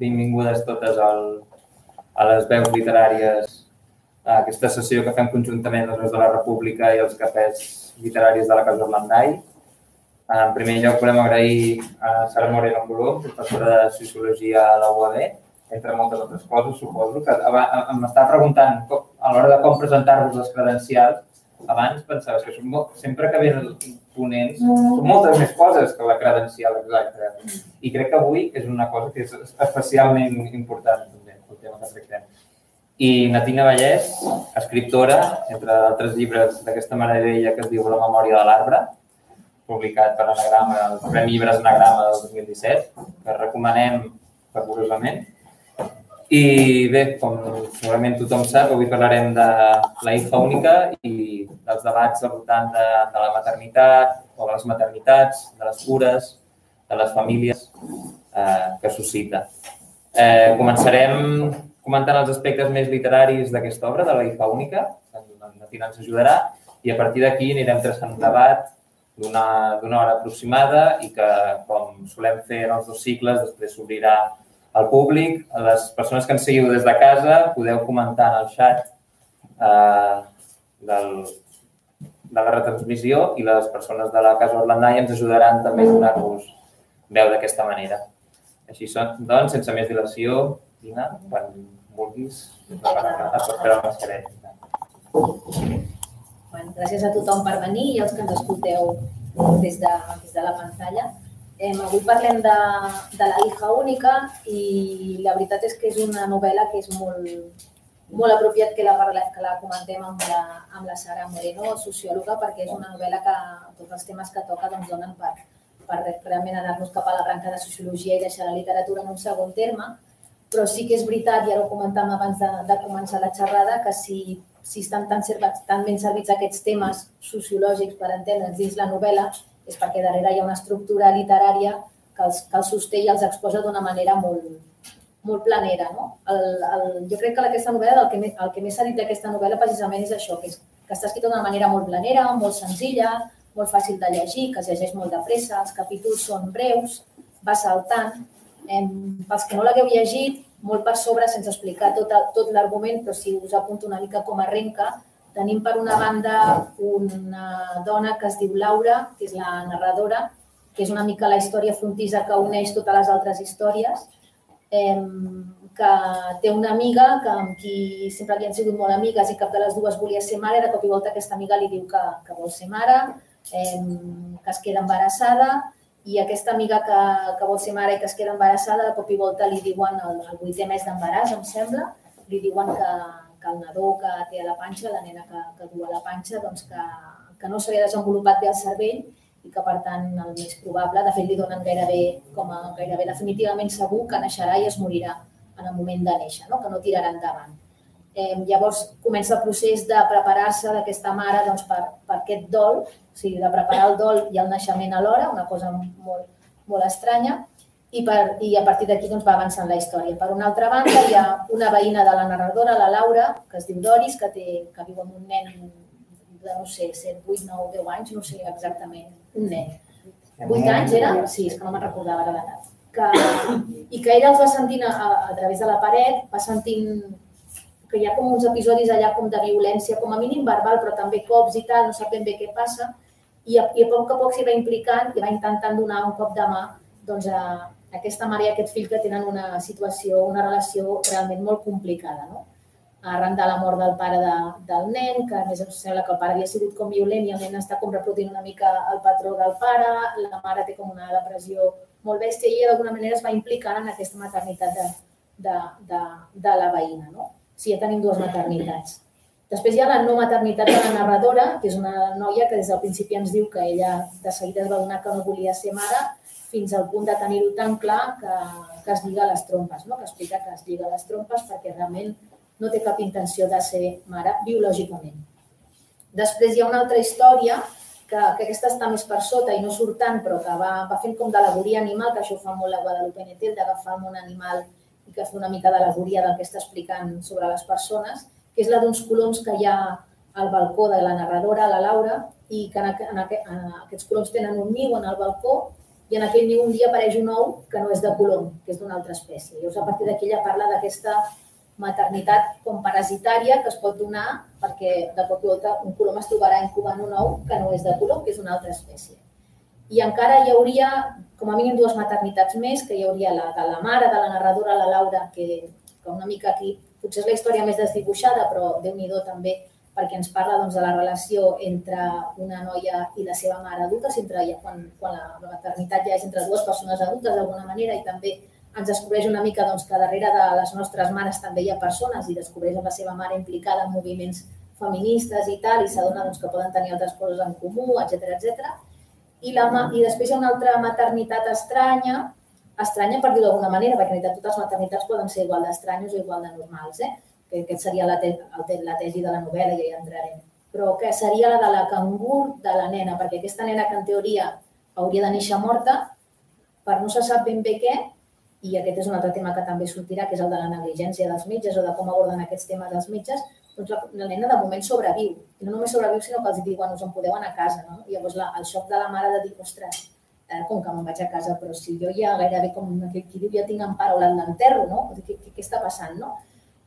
benvingudes totes al, a les veus literàries, a aquesta sessió que fem conjuntament les veus de la República i els cafès literaris de la Casa Orlandai. En primer lloc, volem agrair a Sara Moreno Colom, professora de Sociologia a la UAB, entre moltes altres coses, suposo, que em estava preguntant a l'hora de com presentar-vos les credencials, abans pensaves que són molt, sempre que venen ponents són moltes més coses que la credencial exacta. I crec que avui és una cosa que és especialment important també, el tema que tractem. I Natina Vallès, escriptora, entre altres llibres d'aquesta meravella que es diu La memòria de l'arbre, publicat per Anagrama, el Premi Llibres Anagrama del 2017, que recomanem fervorosament. I bé, com segurament tothom sap, avui parlarem de la hija única i dels debats al voltant de, de la maternitat o de les maternitats, de les cures, de les famílies eh, que suscita. Eh, començarem comentant els aspectes més literaris d'aquesta obra, de la hija única, en Tina ens ajudarà, i a partir d'aquí anirem traçant un debat d'una hora aproximada i que, com solem fer en els dos cicles, després s'obrirà al públic. Les persones que ens seguiu des de casa podeu comentar en el xat eh, del, de la retransmissió i les persones de la Casa Orlandai ens ajudaran també a donar-vos veu d'aquesta manera. Així són, doncs, sense més dilació, Dina, quan vulguis, es pot fer la mascareta. Bueno, gràcies a tothom per venir i als que ens escolteu des de, des de la pantalla. Eh, avui parlem de, de la hija única i la veritat és que és una novel·la que és molt, molt apropiat que la, parla, que la comentem amb la, amb la Sara Moreno, sociòloga, perquè és una novel·la que tots els temes que toca doncs, donen per, per realment anar-nos cap a la branca de sociologia i deixar la literatura en un segon terme, però sí que és veritat, i ara ho comentàvem abans de, de començar la xerrada, que si, si estan tan, servits, tan ben servits aquests temes sociològics per entendre'ns dins la novel·la, és perquè darrere hi ha una estructura literària que els, que els sosté i els exposa d'una manera molt, molt planera. No? El, el, jo crec que aquesta novel·la, el que, el que més s'ha dit d'aquesta novel·la precisament és això, que, és, que està escrita d'una manera molt planera, molt senzilla, molt fàcil de llegir, que es llegeix molt de pressa, els capítols són breus, va saltant. Eh, pels que no l'hagueu llegit, molt per sobre, sense explicar tot, tot l'argument, però si us apunto una mica com arrenca, Tenim per una banda una dona que es diu Laura, que és la narradora, que és una mica la història frontisa que uneix totes les altres històries, que té una amiga que, amb qui sempre havien sigut molt amigues i cap de les dues volia ser mare, de cop i volta aquesta amiga li diu que, que vol ser mare, que es queda embarassada i aquesta amiga que, que vol ser mare i que es queda embarassada, de cop i volta li diuen el, el vuitè mes d'embaràs, em sembla, li diuen que, que el nadó que té a la panxa, la nena que, que du a la panxa, doncs que, que no s'havia desenvolupat bé el cervell i que, per tant, el més probable, de fet, li donen gairebé, com a gairebé definitivament segur que naixerà i es morirà en el moment de néixer, no? que no tirarà endavant. Eh, llavors comença el procés de preparar-se d'aquesta mare doncs, per, per aquest dol, o sigui, de preparar el dol i el naixement alhora, una cosa molt, molt estranya, i, per, i a partir d'aquí doncs, va avançant la història. Per una altra banda, hi ha una veïna de la narradora, la Laura, que es diu Doris, que, té, que viu amb un nen de, no sé, 7, 8, 9, 10 anys, no sé exactament, un nen. 8 anys era? Sí, és que no me'n recordava ara l'edat. Que, I que ella els va sentint a, a través de la paret, va sentint que hi ha com uns episodis allà com de violència, com a mínim verbal, però també cops i tal, no sap ben bé què passa, i a, i a poc a poc s'hi va implicant i va intentant donar un cop de mà doncs, a, aquesta mare i aquest fill que tenen una situació, una relació realment molt complicada. No? Arran de la mort del pare de, del nen, que a més em sembla que el pare havia sigut com violent i el nen està com reproduint una mica el patró del pare, la mare té com una depressió molt bèstia i ella d'alguna manera es va implicar en aquesta maternitat de, de, de, de la veïna. No? O sigui, ja tenim dues maternitats. Després hi ha la no maternitat de la narradora, que és una noia que des del principi ens diu que ella de seguida es va donar que no volia ser mare fins al punt de tenir-ho tan clar que, que es lliga les trompes, no? que explica que es lliga les trompes perquè realment no té cap intenció de ser mare biològicament. Després hi ha una altra història que, que aquesta està més per sota i no surt tant, però que va, va fent com d'alegoria animal, que això fa molt la Guadalupe Netel, d'agafar món animal i que fa una mica d'alegoria del que està explicant sobre les persones, que és la d'uns coloms que hi ha al balcó de la narradora, la Laura, i que en, en, en, aquests coloms tenen un niu en el balcó i en aquell niu un dia apareix un ou que no és de colom, que és d'una altra espècie. Llavors, a partir d'aquí ella parla d'aquesta maternitat com parasitària que es pot donar perquè de cop i volta un colom es trobarà incubant un ou que no és de colom, que és una altra espècie. I encara hi hauria com a mínim dues maternitats més, que hi hauria la de la mare, de la narradora, la Laura, que, que una mica aquí potser és la història més desdibuixada, però déu nhi també perquè ens parla doncs, de la relació entre una noia i la seva mare adulta, entre, ja, quan, quan la, la maternitat ja és entre dues persones adultes d'alguna manera i també ens descobreix una mica doncs, que darrere de les nostres mares també hi ha persones i descobreix la seva mare implicada en moviments feministes i tal, i s'adona doncs, que poden tenir altres coses en comú, etc etc. I, la, I després hi ha una altra maternitat estranya, estranya per dir-ho d'alguna manera, perquè en realitat totes les maternitats poden ser igual d'estranyes o igual de normals, eh? Que aquest seria la, te la tesi de la novel·la, ja hi entrarem, però que seria la de la cangur de la nena, perquè aquesta nena que en teoria hauria de néixer morta, per no se sap ben bé què, i aquest és un altre tema que també sortirà, que és el de la negligència dels metges o de com aborden aquests temes dels metges, doncs la, la nena de moment sobreviu. I no només sobreviu, sinó que els diuen, us en podeu anar a casa. No? I llavors la, el xoc de la mare de dir, ostres, eh, com que me'n vaig a casa, però si jo ja gairebé, com aquell qui diu, ja tinc en o l'enterro, no? Què, què, què està passant, no?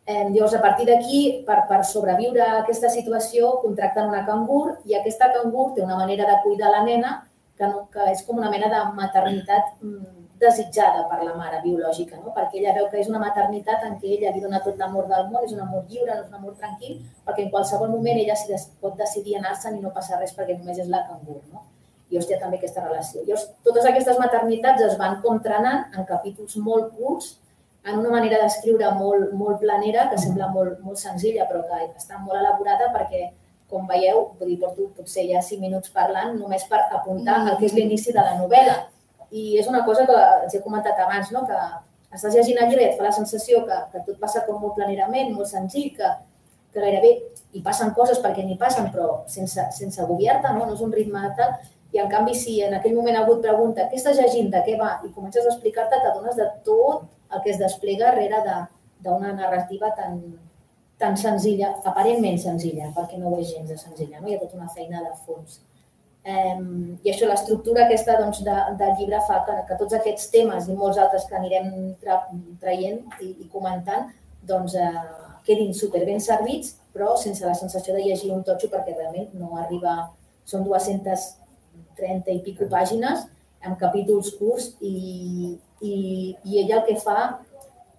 Eh, llavors, a partir d'aquí, per, per sobreviure a aquesta situació, contracten una cangur i aquesta cangur té una manera de cuidar la nena que, no, que és com una mena de maternitat mm, desitjada per la mare biològica, no? perquè ella veu que és una maternitat en què ella li dona tot l'amor del món, és un amor lliure, no és un amor tranquil, perquè en qualsevol moment ella si pot decidir anar-se'n i no passa res perquè només és la cangur. No? I hòstia, també aquesta relació. Llavors, totes aquestes maternitats es van contranant en capítols molt curts en una manera d'escriure molt, molt planera, que sembla molt, molt senzilla, però que està molt elaborada perquè, com veieu, vull dir, porto potser ja cinc minuts parlant només per apuntar el que és l'inici de la novel·la. I és una cosa que els he comentat abans, no? que estàs llegint el llibre i et fa la sensació que, que tot passa com molt planerament, molt senzill, que, que gairebé hi passen coses perquè n'hi passen, però sense, sense agobiar-te, no? no és un ritme tal. I en canvi, si en aquell moment algú et pregunta què estàs llegint, de què va, i comences a explicar-te, t'adones de tot el que es desplega darrere d'una narrativa tan, tan senzilla, aparentment senzilla, perquè no ho és gens de senzilla, no? hi ha tota una feina de fons. Um, I això, l'estructura aquesta doncs, de, del llibre fa que, que tots aquests temes i molts altres que anirem tra traient i, i comentant doncs, uh, quedin super ben servits, però sense la sensació de llegir un totxo perquè realment no arriba... Són 230 i pico pàgines amb capítols curts i, i, i ella el que fa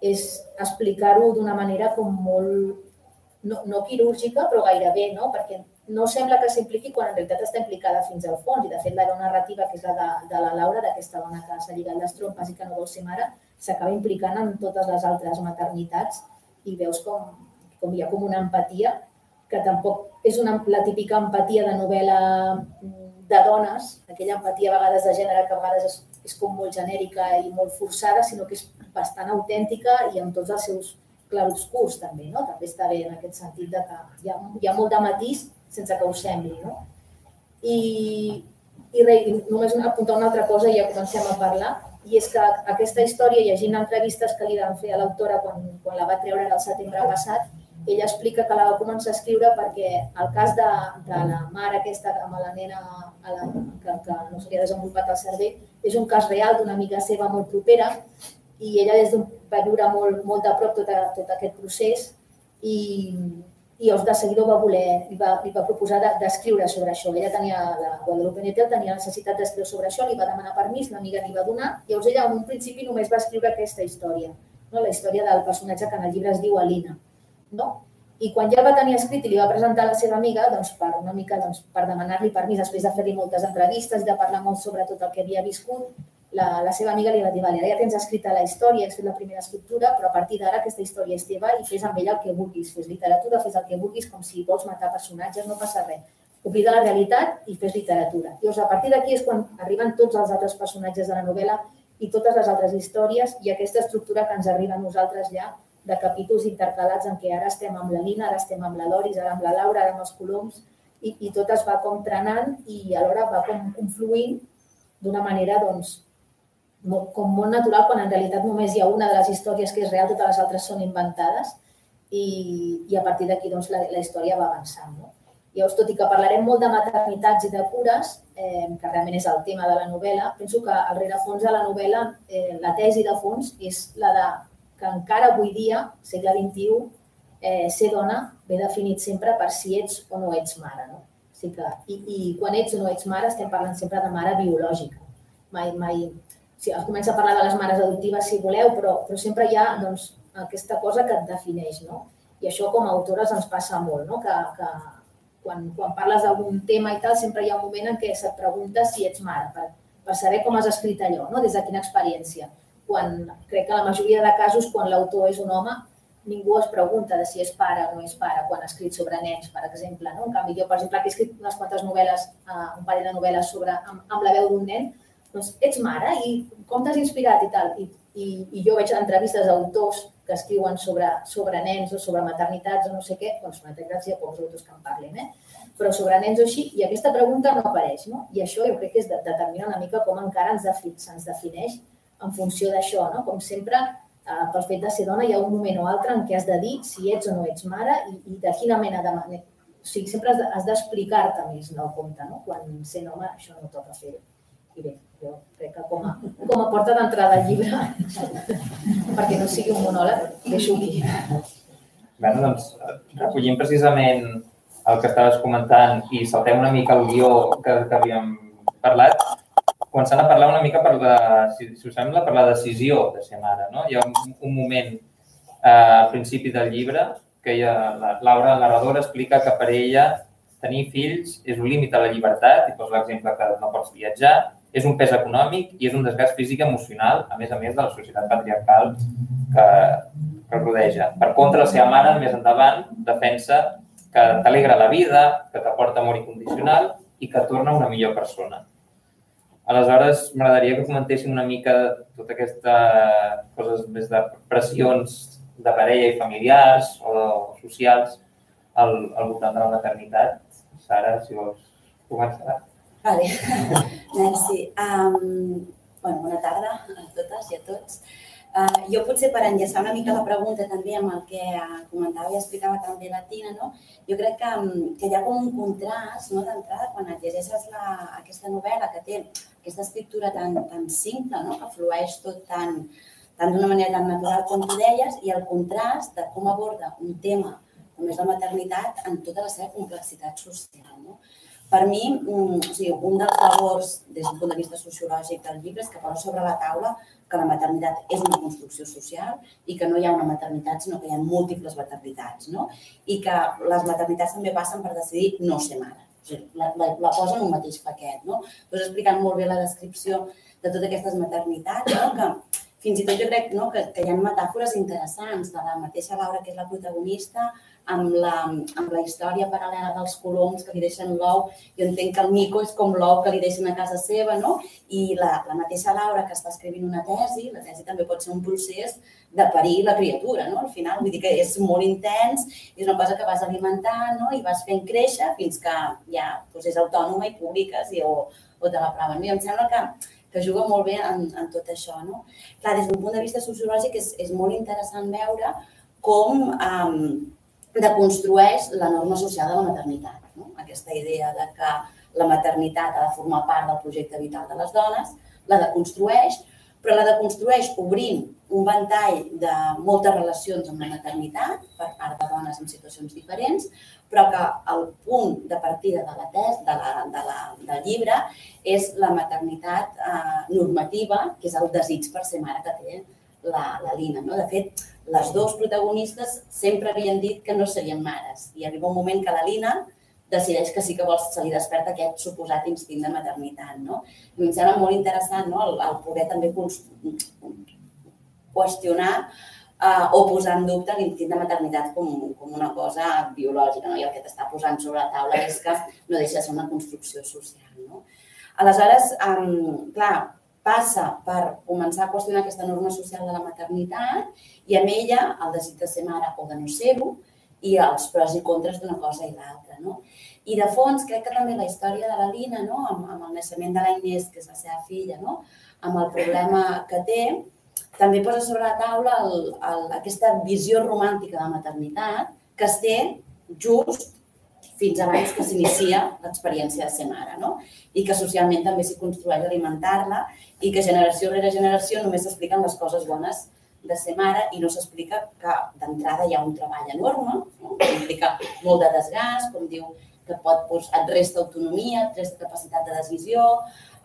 és explicar-ho d'una manera com molt, no, no quirúrgica, però gairebé, no? perquè no sembla que s'impliqui quan en realitat està implicada fins al fons. I de fet la narrativa, que és la de, de la Laura, d'aquesta dona que s'ha lligat les trompes i que no vol ser mare, s'acaba implicant en totes les altres maternitats i veus com, com hi ha com una empatia que tampoc és una, la típica empatia de novel·la de dones, aquella empatia a vegades de gènere que a vegades és, és com molt genèrica i molt forçada, sinó que és bastant autèntica i amb tots els seus clarobscurs també, no? També està bé en aquest sentit de que hi ha, hi ha molt de matís sense que ho sembli, no? I, i, re, només apuntar una altra cosa i ja comencem a parlar, i és que aquesta història, llegint entrevistes que li van fer a l'autora quan, quan la va treure el setembre passat, ella explica que la va començar a escriure perquè el cas de, de la mare aquesta amb la nena a la, que, que no s'havia desenvolupat el cervell és un cas real d'una amiga seva molt propera i ella des d'un va viure molt, molt de prop tot, a, tot aquest procés i, i de seguida va voler, li va, li va proposar d'escriure de, sobre això. Ella tenia, la Guadalupe Netel tenia necessitat d'escriure sobre això, li va demanar permís, l'amiga li va donar, i llavors ella en un principi només va escriure aquesta història, no? la història del personatge que en el llibre es diu Alina no? I quan ja el va tenir escrit i li va presentar a la seva amiga, doncs, per una mica doncs, per demanar-li permís, després de fer-li moltes entrevistes i de parlar molt sobre tot el que havia viscut, la, la seva amiga li va dir, vale, ja tens escrita la història, has fet la primera escriptura, però a partir d'ara aquesta història és teva i fes amb ella el que vulguis. Fes literatura, fes el que vulguis, com si vols matar personatges, no passa res. Oblida la realitat i fes literatura. Llavors, a partir d'aquí és quan arriben tots els altres personatges de la novel·la i totes les altres històries i aquesta estructura que ens arriba a nosaltres ja de capítols intercalats en què ara estem amb la Lina, ara estem amb la Doris, ara amb la Laura, ara amb els Coloms, i, i tot es va com trenant i alhora va com confluint d'una manera doncs, molt, com molt natural, quan en realitat només hi ha una de les històries que és real, totes les altres són inventades, i, i a partir d'aquí doncs, la, la història va avançant. No? Llavors, tot i que parlarem molt de maternitats i de cures, eh, que realment és el tema de la novel·la, penso que al rerefons de la novel·la, eh, la tesi de fons és la de que encara avui dia, segle XXI, eh, ser dona ve definit sempre per si ets o no ets mare. No? O sigui que, i, I quan ets o no ets mare estem parlant sempre de mare biològica. Mai, mai, sí, es comença a parlar de les mares adoptives si voleu, però, però sempre hi ha doncs, aquesta cosa que et defineix. No? I això com a autores ens passa molt, no? que, que quan, quan parles d'algun tema i tal, sempre hi ha un moment en què se't pregunta si ets mare, per, per saber com has escrit allò, no? des de quina experiència. Quan, crec que la majoria de casos, quan l'autor és un home, ningú es pregunta de si és pare o no és pare quan ha escrit sobre nens, per exemple. No? En canvi, jo, per exemple, que he escrit unes quantes novel·les, uh, un parell de novel·les sobre, amb, amb la veu d'un nen, doncs ets mare i com t'has inspirat i tal. I, i, i jo veig entrevistes d'autors que escriuen sobre, sobre nens o sobre maternitats o no sé què, doncs m'ha gràcia pocs autors que en parlin, eh? però sobre nens o així, i aquesta pregunta no apareix. No? I això jo crec que és de, determina una mica com encara ens defi, se'ns defineix en funció d'això. No? Com sempre, eh, pel fet de ser dona, hi ha un moment o altre en què has de dir si ets o no ets mare i, i de quina mena de manera. O sigui, sempre has d'explicar-te de, més no, compte. No? Quan sent home, això no toca fer-ho. I bé, jo crec que com a, com a porta d'entrada al llibre, perquè no sigui un monòleg, deixo aquí. Bé, doncs, recollint precisament el que estaves comentant i saltem una mica el guió que, que havíem parlat, començant a parlar una mica per la, si, si us sembla, per la decisió de ser mare. No? Hi ha un, un moment eh, al principi del llibre que ella, la, Laura, la narradora, explica que per ella tenir fills és un límit a la llibertat, i posa l'exemple que no pots viatjar, és un pes econòmic i és un desgast físic emocional, a més a més de la societat patriarcal que, que rodeja. Per contra, la seva mare, més endavant, defensa que t'alegra la vida, que t'aporta amor incondicional i que torna una millor persona. Aleshores, m'agradaria que comentéssim una mica tota aquesta coses més de pressions de parella i familiars o socials al, al voltant de la maternitat. Sara, si vols començar. Vale. Merci. Um, bueno, bona tarda a totes i a tots. Uh, jo potser per enllaçar una mica la pregunta també amb el que uh, comentava i explicava també la Tina, no? jo crec que, um, que hi ha com un contrast no? d'entrada quan et llegeixes la, aquesta novel·la que té aquesta escriptura tan, tan simple, no? que flueix tot tan, tan d'una manera tan natural com tu deies, i el contrast de com aborda un tema com és la maternitat en tota la seva complexitat social. No? Per mi, un, o sigui, un dels valors des d'un punt de vista sociològic del llibre és que posa sobre la taula que la maternitat és una construcció social i que no hi ha una maternitat, sinó que hi ha múltiples maternitats, no? I que les maternitats també passen per decidir no ser mare. O sigui, la, la, la posa en un mateix paquet, no? Tu has explicat molt bé la descripció de totes aquestes maternitats, no? que fins i tot jo crec no, que, que hi ha metàfores interessants de la mateixa Laura, que és la protagonista, amb la, amb la història paral·lela dels coloms que li deixen l'ou. Jo entenc que el mico és com l'ou que li deixen a casa seva, no? I la, la mateixa Laura que està escrivint una tesi, la tesi també pot ser un procés de parir la criatura, no? Al final, vull dir que és molt intens, és una cosa que vas alimentant, no? I vas fent créixer fins que ja doncs és autònoma i publiques i, o, o te la proven. I em sembla que que juga molt bé en, en tot això. No? Clar, des d'un punt de vista sociològic és, és molt interessant veure com um, deconstrueix la norma social de la maternitat. No? Aquesta idea de que la maternitat ha de formar part del projecte vital de les dones, la deconstrueix, però la deconstrueix obrint un ventall de moltes relacions amb la maternitat per part de dones en situacions diferents, però que el punt de partida de la tes, de la, de la, del llibre és la maternitat eh, normativa, que és el desig per ser mare que té la, la Lina. No? De fet, les dues protagonistes sempre havien dit que no serien mares i arriba un moment que la Lina decideix que sí que vols, se li desperta aquest suposat instint de maternitat. No? I em sembla molt interessant no? el, el poder també qüestionar eh, o posar en dubte l'instint de maternitat com, com una cosa biològica. No? I el que t'està posant sobre la taula és que no deixa de ser una construcció social. No? Aleshores, um, clar, passa per començar a qüestionar aquesta norma social de la maternitat i amb ella el desig de ser mare o de no ser-ho i els pros i contres d'una cosa i l'altra. No? I de fons, crec que també la història de la Lina, no? amb, amb el naixement de la Inés, que és la seva filla, no? amb el problema que té, també posa sobre la taula el, el, aquesta visió romàntica de la maternitat que es té just fins abans que s'inicia l'experiència de ser mare, no? I que socialment també s'hi construeix alimentar-la i que generació rere generació només s'expliquen les coses bones de ser mare i no s'explica que d'entrada hi ha un treball enorme, no? que implica molt de desgast, com diu, que pot, doncs, et resta autonomia, et resta capacitat de decisió,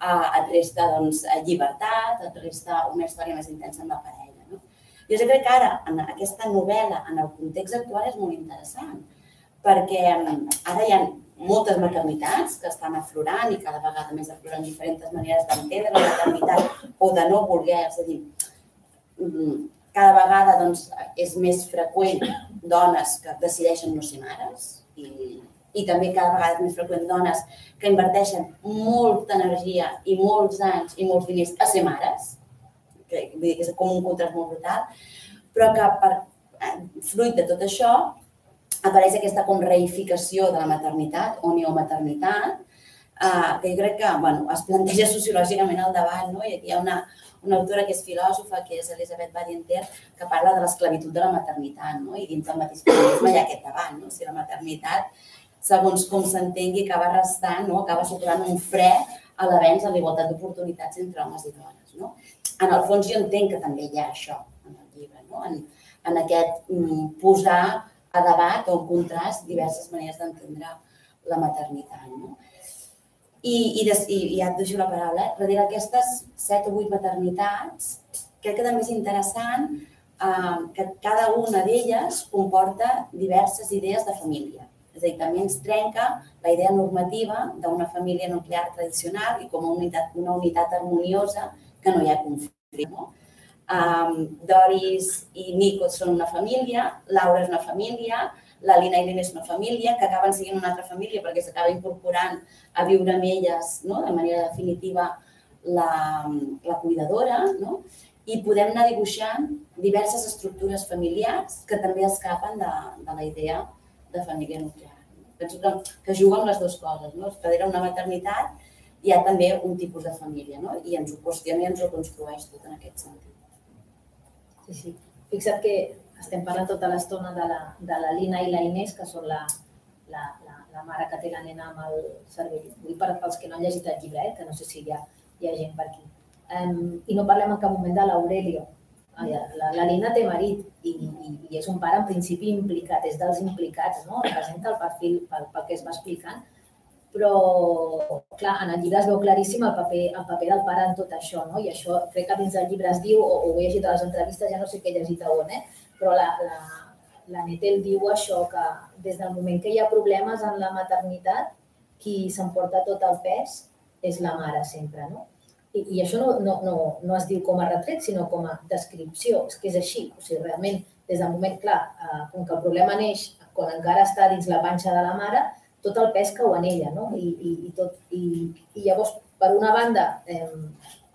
eh, et resta doncs, llibertat, et resta una història més intensa amb la parella. No? Jo crec que ara, en aquesta novel·la, en el context actual, és molt interessant, perquè ara hi ha moltes maternitats que estan aflorant i cada vegada més aflorant diferents maneres d'entendre la maternitat o de no voler, és a dir, mm, cada vegada doncs, és més freqüent dones que decideixen no ser mares i, i també cada vegada és més freqüent dones que inverteixen molta energia i molts anys i molts diners a ser mares, que, vull dir que és com un contrast molt brutal, però que per, eh, fruit de tot això apareix aquesta com reificació de la maternitat o neomaternitat, eh, que jo crec que bueno, es planteja sociològicament al davant, no? i aquí hi ha una, una autora que és filòsofa, que és Elisabeth Badinter, que parla de l'esclavitud de la maternitat, no? i dins del mateix feminisme hi ha aquest davant, no? sigui, la maternitat, segons com s'entengui, acaba restant, no? acaba suposant un fre a l'avenç en l'igualtat d'oportunitats entre homes i dones. No? En el fons jo entenc que també hi ha això en el llibre, no? en, en aquest mm, posar a debat o en contrast diverses maneres d'entendre la maternitat. No? I, i, des, i, i ja et deixo la paraula, darrere aquestes set o vuit maternitats, crec que també és interessant eh, que cada una d'elles comporta diverses idees de família. És a dir, també ens trenca la idea normativa d'una família nuclear tradicional i com a unitat, una unitat harmoniosa que no hi ha conflicte. No? Um, Doris i Nico són una família, Laura és una família, la Lina i l'Ina és una família, que acaben sent una altra família perquè s'acaba incorporant a viure amb elles no? de manera definitiva la, la cuidadora, no? i podem anar dibuixant diverses estructures familiars que també escapen de, de la idea de família nuclear. Penso que, que juguen les dues coses. No? Darrere una maternitat hi ha també un tipus de família no? i ens ho qüestiona i ens ho construeix tot en aquest sentit. Sí, sí. Fixa't que estem parlant tota l'estona de, la, de la Lina i la Inés, que són la, la, la, la mare que té la nena amb el cervell. Vull per als que no han llegit el llibre, eh, que no sé si hi ha, hi ha gent per aquí. Um, I no parlem en cap moment de l'Aurelio. La, la Lina té marit i, i, i és un pare en principi implicat, és dels implicats, no? Representa el perfil pel, pel que es va explicant però clar, en el llibre es veu claríssim el paper, el paper del pare en tot això, no? i això crec que dins del llibre es diu, o, o ho he llegit a les entrevistes, ja no sé què he llegit a on, eh? però la, la, la Netel diu això, que des del moment que hi ha problemes en la maternitat, qui s'emporta tot el pes és la mare sempre, no? I, i això no, no, no, no es diu com a retret, sinó com a descripció, és que és així, o sigui, realment, des del moment, clar, eh, com que el problema neix quan encara està dins la panxa de la mare, tot el pes cau en ella, no? I, i, i, tot, i, i llavors, per una banda, eh,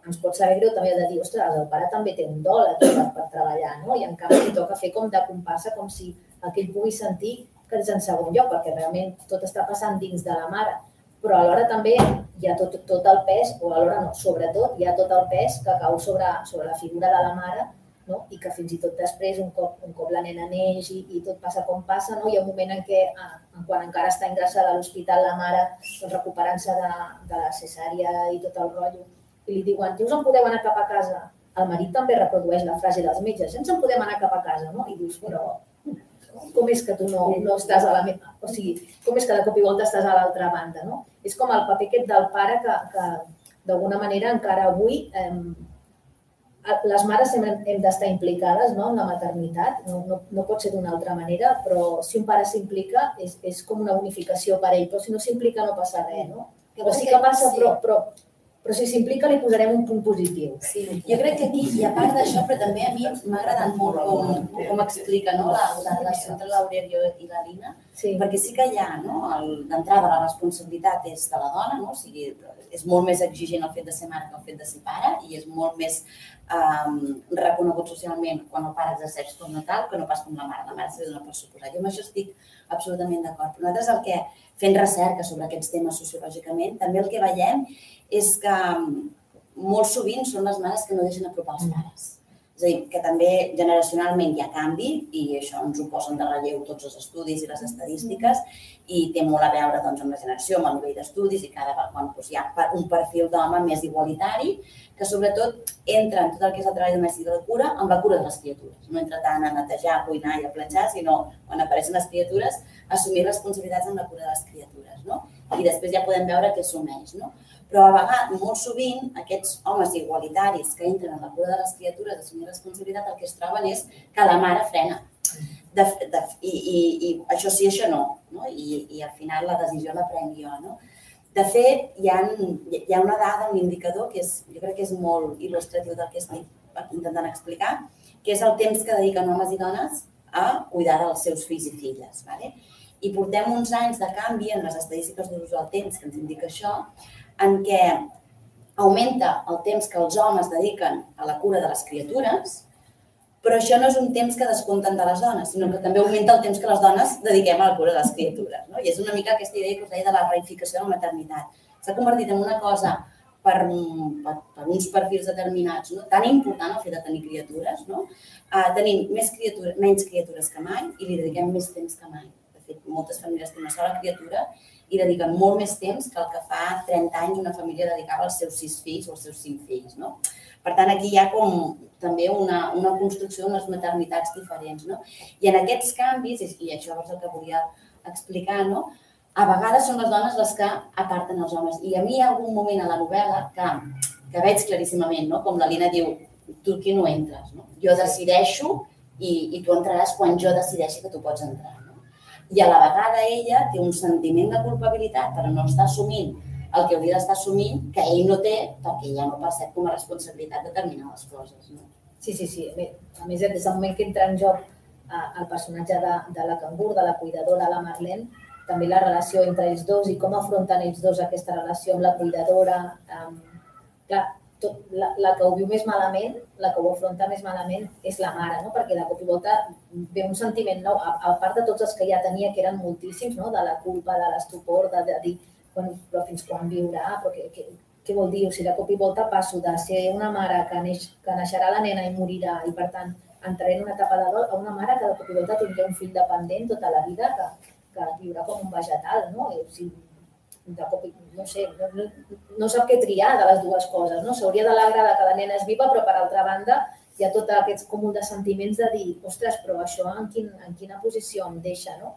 ens pot saber greu també de dir, ostres, el pare també té un aquí per, per treballar, no? I en canvi li toca fer com de comparsa, com si el que ell pugui sentir que és en segon lloc, perquè realment tot està passant dins de la mare. Però alhora també hi ha tot, tot el pes, o alhora no, sobretot hi ha tot el pes que cau sobre, sobre la figura de la mare no? i que fins i tot després, un cop, un cop la nena neix i, i tot passa com passa, no? hi ha un moment en què, ah, quan encara està ingressada a l'hospital la mare, doncs, recuperant-se de, de la cesària i tot el rotllo, i li diuen, ja us en podeu anar cap a casa? El marit també reprodueix la frase dels metges, ens en podem anar cap a casa, no? I dius, però com és que tu no, no estàs a la meva... O sigui, com és que de cop i volta estàs a l'altra banda, no? És com el paper aquest del pare que, que d'alguna manera encara avui eh, les mares hem, hem d'estar implicades no, en la maternitat, no, no, no pot ser d'una altra manera, però si un pare s'implica és, és com una unificació per ell, però si no s'implica no passa res, no? Que o sí que passa, sí. però, però, però si s'implica li posarem un punt positiu. Sí. Jo crec que aquí, i a part d'això, però també a mi m'ha agradat molt com, com explica no, la, la relació entre l'Aurelio i la Lina, sí. perquè sí que hi ha, no, d'entrada la responsabilitat és de la dona, no? o sigui, és molt més exigent el fet de ser mare que el fet de ser pare i és molt més um, reconegut socialment quan el pare exerceix com a tal que no pas com la mare. La mare se dona per suposar. Jo amb això estic absolutament d'acord. Però nosaltres el que, fent recerca sobre aquests temes sociològicament, també el que veiem és que molt sovint són les mares que no deixen apropar els pares. És a dir, que també generacionalment hi ha canvi i això ens ho posen de relleu tots els estudis i les estadístiques i té molt a veure doncs, amb la generació, amb el nivell d'estudis i cada vegada doncs, hi ha un perfil d'home més igualitari que sobretot entra en tot el que és el treball domèstic de la cura amb la cura de les criatures. No entra tant a netejar, a cuinar i a planxar, sinó quan apareixen les criatures, assumir responsabilitats en la cura de les criatures. No? I després ja podem veure què assumeix. No? Però a vegades, molt sovint, aquests homes igualitaris que entren en la cura de les criatures, d'assumir responsabilitat, el que es troben és que la mare frena. De, de, i, i, I això sí, això no. no? I, I al final la decisió la prenc jo. No? De fet, hi ha, hi ha una dada, un indicador que és, jo crec que és molt il·lustratiu del que estic intentant explicar, que és el temps que dediquen homes i dones a cuidar dels seus fills i filles. Vale? I portem uns anys de canvi en les estadístiques d'ús del temps que ens indica això, en què augmenta el temps que els homes dediquen a la cura de les criatures, però això no és un temps que descompten de les dones, sinó que també augmenta el temps que les dones dediquem a la cura de les criatures. No? I és una mica aquesta idea que us deia de la reificació de la maternitat. S'ha convertit en una cosa per, per, per uns perfils determinats, no? tan important el fet de tenir criatures, no? Uh, tenim més criatures, menys criatures que mai i li dediquem més temps que mai. De fet, moltes famílies tenen una sola criatura i dediquen molt més temps que el que fa 30 anys una família dedicava als seus sis fills o als seus cinc fills. No? Per tant, aquí hi ha com també una, una construcció unes maternitats diferents. No? I en aquests canvis, i això és el que volia explicar, no? a vegades són les dones les que aparten els homes. I a mi hi ha algun moment a la novel·la que, que veig claríssimament, no? com la Lina diu, tu aquí no entres. No? Jo decideixo i, i tu entraràs quan jo decideixi que tu pots entrar i a la vegada ella té un sentiment de culpabilitat però no està assumint el que hauria d'estar assumint que ell no té perquè ella no percep com a responsabilitat determinades coses. No? Sí, sí, sí. A més, des del moment que entra en joc eh, el personatge de, de la cangur, de la cuidadora, la Marlene, també la relació entre ells dos i com afronten ells dos aquesta relació amb la cuidadora. Eh, clar, tot, la, la que ho viu més malament, la que ho afronta més malament és la mare, no? perquè de cop i volta ve un sentiment nou, a, a part de tots els que ja tenia, que eren moltíssims, no? de la culpa, de l'estupor, de, de dir bueno, però fins quan viurà, però què, què, què vol dir? O sigui, de cop i volta passo de ser una mare que, neix, que naixerà la nena i morirà i per tant entraré en una etapa de dol a una mare que de cop i volta tindrà un fill dependent tota la vida que, que viurà com un vegetal, no? O sigui, de cop, no sé, no, no, no sap què triar de les dues coses, no? S'hauria d'alegrar que la nena és viva, però per altra banda hi ha tot aquest cúmul de sentiments de dir, ostres, però això en, quin, en quina posició em deixa, no?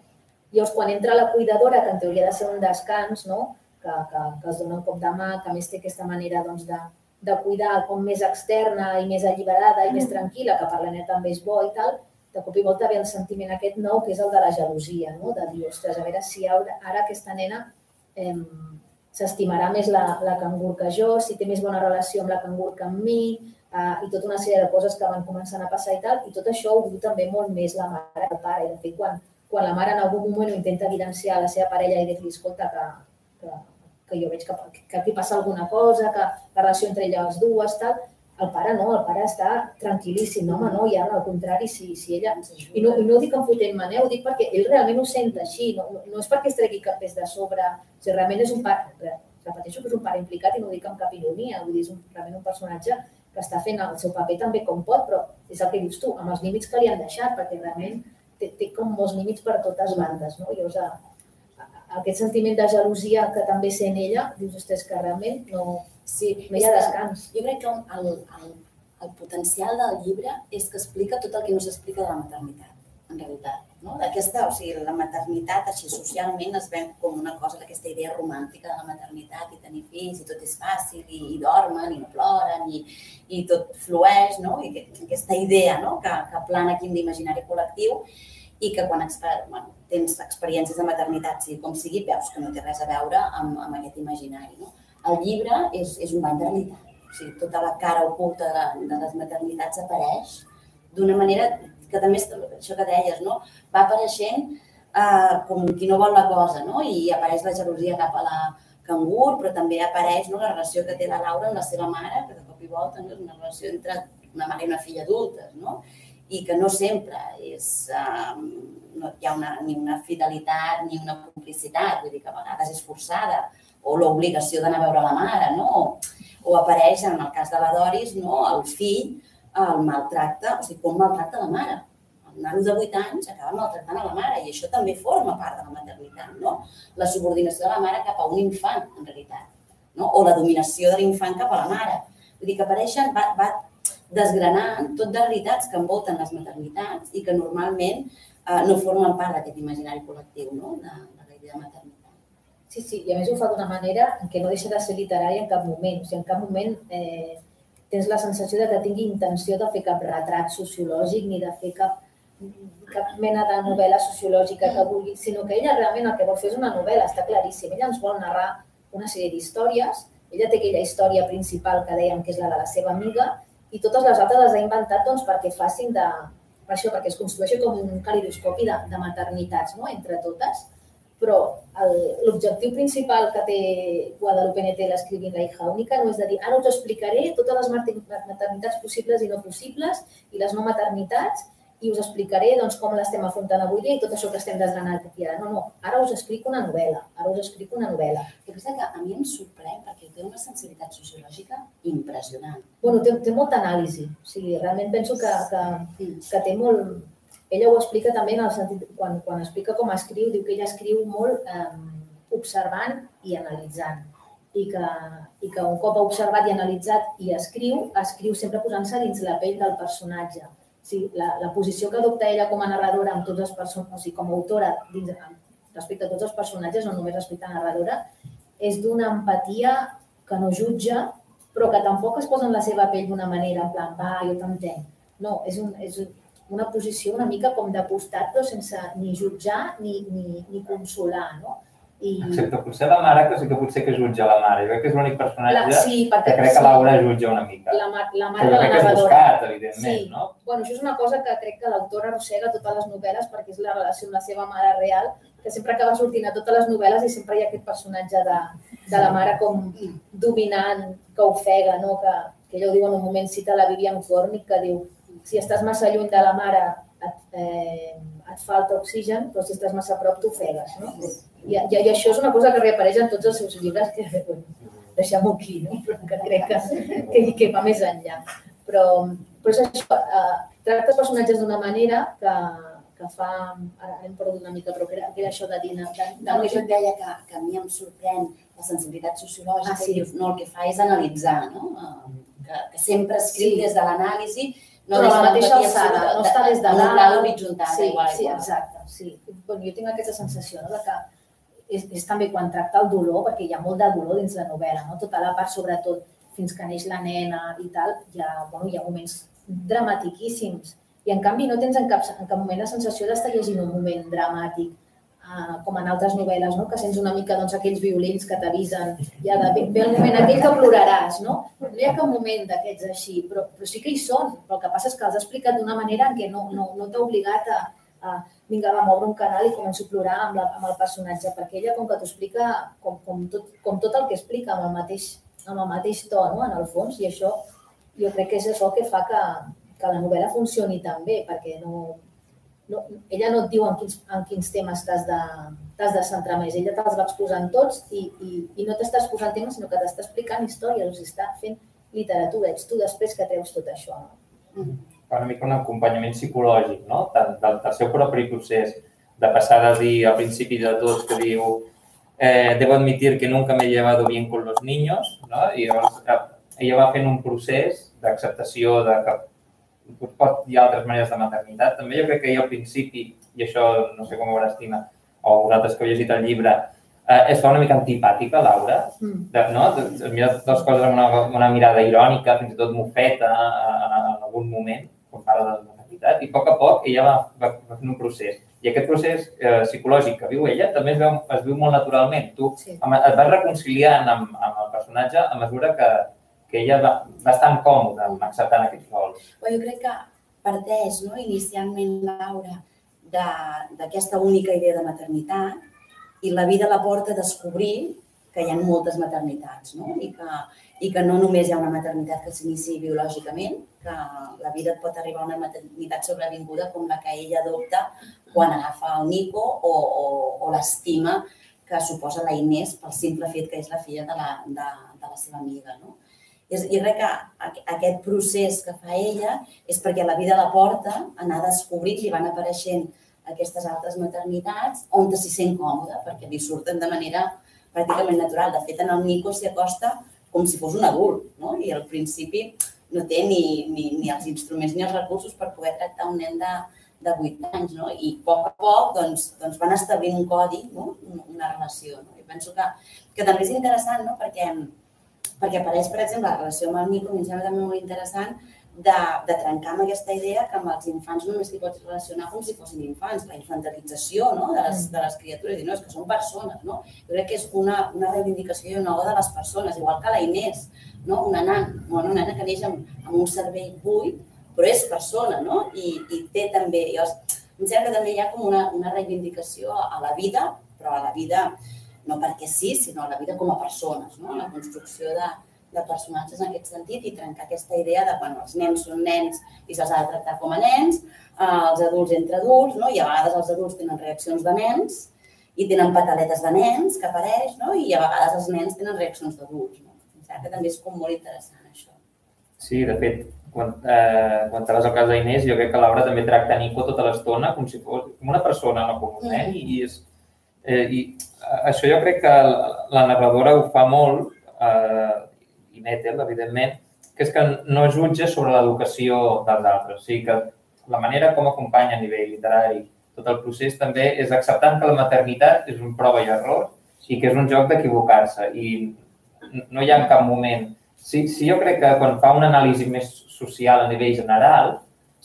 Llavors, quan entra la cuidadora, que en teoria ha de ser un descans, no? que, que, que es dona un cop de mà, que més té aquesta manera doncs, de, de cuidar com més externa i més alliberada i més mm. tranquil·la, que per la nena també és bo i tal, de cop i volta ve el sentiment aquest nou, que és el de la gelosia, no? de dir, ostres, a veure si ara, ara aquesta nena eh, s'estimarà més la, la cangur que jo, si té més bona relació amb la cangur que amb mi, eh, i tota una sèrie de coses que van començant a passar i tal, i tot això ho diu també molt més la mare que el pare. I de fet, quan, quan la mare en algun moment intenta evidenciar a la seva parella i dir-li, escolta, que, que, que jo veig que, que aquí passa alguna cosa, que la relació entre elles dues, tal, el pare no, el pare està tranquil·líssim, home, no, i ara al contrari, si, si ella... I no, I no ho dic enfotent-me, eh? ho dic perquè ell realment ho sent així, no, no és perquè es tregui cap pes de sobre, o sigui, realment és un pare, repeteixo que és un pare implicat i no ho dic amb cap ironia, vull dir, és un, realment un personatge que està fent el seu paper també com pot, però és el que dius tu, amb els límits que li han deixat, perquè realment té, té com molts límits per totes bandes, no? Llavors, a, a, aquest sentiment de gelosia que també sent ella, dius, ostres, que realment no, Sí, no hi ha descans. Jo crec que el, el, el potencial del llibre és que explica tot el que no s'explica de la maternitat, en realitat. No? Aquesta, o sigui, la maternitat així socialment es ven com una cosa d'aquesta idea romàntica de la maternitat i tenir fills i tot és fàcil i, i dormen i no ploren i, i tot flueix, no? I aquesta idea no? que, que plana aquí en l'imaginari col·lectiu i que quan bueno, tens experiències de maternitat, sigui com sigui, veus que no té res a veure amb, amb aquest imaginari. No? El llibre és, és un bany de realitat. O sigui, tota la cara oculta de, de les maternitats apareix d'una manera que també, això que deies, no? va apareixent eh, com qui no vol la cosa, no? i apareix la gelosia cap a la cangur, però també apareix no, la relació que té la Laura amb la seva mare, que de cop i volta no? és una relació entre una mare i una filla adultes, no? i que no sempre és, eh, no hi ha una, ni una fidelitat ni una complicitat, vull dir que a vegades és forçada, o l'obligació d'anar a veure la mare, no? O apareix, en el cas de la Doris, no? el fill el maltracte, o sigui, com maltracta la mare. El nano de 8 anys acaba maltractant a la mare i això també forma part de la maternitat, no? La subordinació de la mare cap a un infant, en realitat, no? o la dominació de l'infant cap a la mare. Vull dir que apareixen, va, va desgranant tot de realitats que envolten les maternitats i que normalment eh, no formen part d'aquest imaginari col·lectiu no? de, de la idea de maternitat. Sí, sí, i a més ho fa d'una manera que no deixa de ser literària en cap moment. O sigui, en cap moment eh, tens la sensació de que tingui intenció de fer cap retrat sociològic ni de fer cap, cap mena de novel·la sociològica que vulgui, sinó que ella realment el que vol fer és una novel·la, està claríssim. Ella ens vol narrar una sèrie d'històries, ella té aquella història principal que dèiem que és la de la seva amiga i totes les altres les ha inventat doncs, perquè facin de, per això, perquè es construeixi com un calidoscopi de, de maternitats no? entre totes però l'objectiu principal que té Guadalupe Nettel escrivint La hija única no és de dir ara us explicaré totes les maternitats possibles i no possibles i les no maternitats i us explicaré doncs, com l'estem afrontant avui dia i tot això que estem desgranant aquí ara. No, no, ara us explico una novel·la, ara us explico una novel·la. El que passa que a mi em sorprèn perquè té una sensibilitat sociològica impressionant. Bueno, té, té molta anàlisi. O sigui, realment penso que, que, que té molt, ella ho explica també en el sentit, quan, quan explica com escriu, diu que ella escriu molt eh, observant i analitzant. I que, I que un cop ha observat i analitzat i escriu, escriu sempre posant-se dins la pell del personatge. O sigui, la, la posició que adopta ella com a narradora amb tots els personatges, o sigui, com a autora dins, respecte a tots els personatges, no només respecte a narradora, és d'una empatia que no jutja, però que tampoc es posa en la seva pell d'una manera, en plan, va, jo t'entenc. No, és, un, és, una posició una mica com de costat, però sense ni jutjar ni, ni, ni consolar, no? I... Excepte potser la mare, que sí que potser que jutja la mare. Jo crec que és l'únic personatge la, sí, perquè, que crec que sí. Laura jutja una mica. La, la mare de la narradora. és buscat, evidentment, sí. no? Bueno, això és una cosa que crec que l'autor arrossega totes les novel·les perquè és la relació amb la seva mare real, que sempre acaba sortint a totes les novel·les i sempre hi ha aquest personatge de, de la mare com dominant, que ofega, no? que, que ella ho diu en un moment, cita la Vivian Gornick, que diu si estàs massa lluny de la mare et, eh, et falta oxigen, però si estàs massa a prop t'ofegues. No? I, i, I això és una cosa que reapareix en tots els seus llibres, que bueno, deixem-ho aquí, no? que crec que, que, que va més enllà. Però, però és això, eh, tracta els personatges d'una manera que, que fa, ara hem perdut una mica, però que era, que era això de dir... De, de, no, jo et deia que, que a mi em sorprèn la sensibilitat sociològica ah, sí. i no, el que fa és analitzar, no? que, que sempre escriu sí. des de l'anàlisi no però la mateixa alçada, no està des de dalt. horitzontal, sí, igual, sí, igual. exacte. Sí. Bueno, jo tinc aquesta sensació no, de que és, és també quan tracta el dolor, perquè hi ha molt de dolor dins la novel·la, no? tota la part, sobretot, fins que neix la nena i tal, hi ha, bueno, hi ha moments dramatiquíssims. I en canvi no tens en cap, en cap moment la sensació d'estar llegint un moment dramàtic com en altres novel·les, no? que sents una mica doncs, aquells violins que t'avisen, ja de, ve el moment aquell que ploraràs, no? No hi ha cap moment d'aquests així, però, però sí que hi són, però el que passa és que els has explicat d'una manera en què no, no, no t'ha obligat a, a vinga, va moure un canal i començo a plorar amb, la, amb el personatge, perquè ella com que t'ho explica com, com, tot, com tot el que explica amb el mateix, amb el mateix to, no? en el fons, i això jo crec que és això que fa que, que la novel·la funcioni tan bé, perquè no, no, ella no et diu en quins, en quins temes t'has de, de centrar més, ella te'ls va exposant tots i, i, i no t'està exposant temes, sinó que t'està explicant històries, sigui, està fent literatura, ets tu després que treus tot això. No? Mm. Una mica un acompanyament psicològic, no? Del, del, del seu propi procés, de passar de dir al principi de tots que diu eh, debo admitir que nunca me he llevado bien con los niños, no? I llavors eh, ella va fent un procés d'acceptació de que pot, hi ha altres maneres de maternitat. També jo crec que hi al principi, i això no sé com ho estima, o vosaltres que heu llegit el llibre, eh, es fa una mica antipàtica, Laura, mm. de, no? Es mira les coses amb una, una mirada irònica, fins i tot mofeta en, en algun moment, quan parla de maternitat, i a poc a poc ella va, va, va fent un procés. I aquest procés eh, psicològic que viu ella també es veu, es viu molt naturalment. Tu sí. et vas reconciliant amb, amb el personatge a mesura que, que ella va, va estar còmoda acceptant aquests rols. Però jo crec que parteix no, inicialment, Laura, d'aquesta única idea de maternitat i la vida la porta a descobrir que hi ha moltes maternitats no? I, que, i que no només hi ha una maternitat que s'inici biològicament, que la vida et pot arribar a una maternitat sobrevinguda com la que ella adopta quan agafa el Nico o, o, o l'estima que suposa la Inés pel simple fet que és la filla de la, de, de la seva amiga. No? Jo crec que aquest procés que fa ella és perquè la vida la porta a anar descobrint, li van apareixent aquestes altres maternitats on s'hi sent còmode, perquè li surten de manera pràcticament natural. De fet, en el Nico s'hi acosta com si fos un adult, no? I al principi no té ni, ni, ni els instruments ni els recursos per poder tractar un nen de, de 8 anys, no? I a poc a poc doncs, doncs van establint un codi, no? una relació. No? I penso que, que també és interessant, no? perquè, perquè apareix, per exemple, la relació amb el Nico, em sembla també molt interessant, de, de trencar amb aquesta idea que amb els infants només t'hi pots relacionar com si fossin infants, la infantilització no? de, les, de les criatures, i no, és que són persones. No? Jo crec que és una, una reivindicació i una oda de les persones, igual que la Inés, no? una nana, una nana que neix amb, amb un cervell buit, però és persona, no? I, i té també... Jo, em sembla que també hi ha com una, una reivindicació a la vida, però a la vida no perquè sí, sinó a la vida com a persones, no? La construcció de, de personatges en aquest sentit i trencar aquesta idea de, bueno, els nens són nens i se'ls ha de tractar com a nens, eh, els adults entre adults, no? i a vegades els adults tenen reaccions de nens i tenen pataletes de nens que apareix, no? i a vegades els nens tenen reaccions d'adults. No? Que també és com molt interessant això. Sí, de fet, quan, eh, quan te vas al cas d'Inés, jo crec que l'obra també tracta Nico tota l'estona com si fos com una persona, no com un nen. I, és, eh, i això jo crec que la, narradora ho fa molt, eh, i Nettel, evidentment, que és que no jutja sobre l'educació dels altres. O sigui que la manera com acompanya a nivell literari tot el procés també és acceptant que la maternitat és un prova i error i que és un joc d'equivocar-se. I no hi ha en cap moment... Sí, sí, jo crec que quan fa una anàlisi més social a nivell general,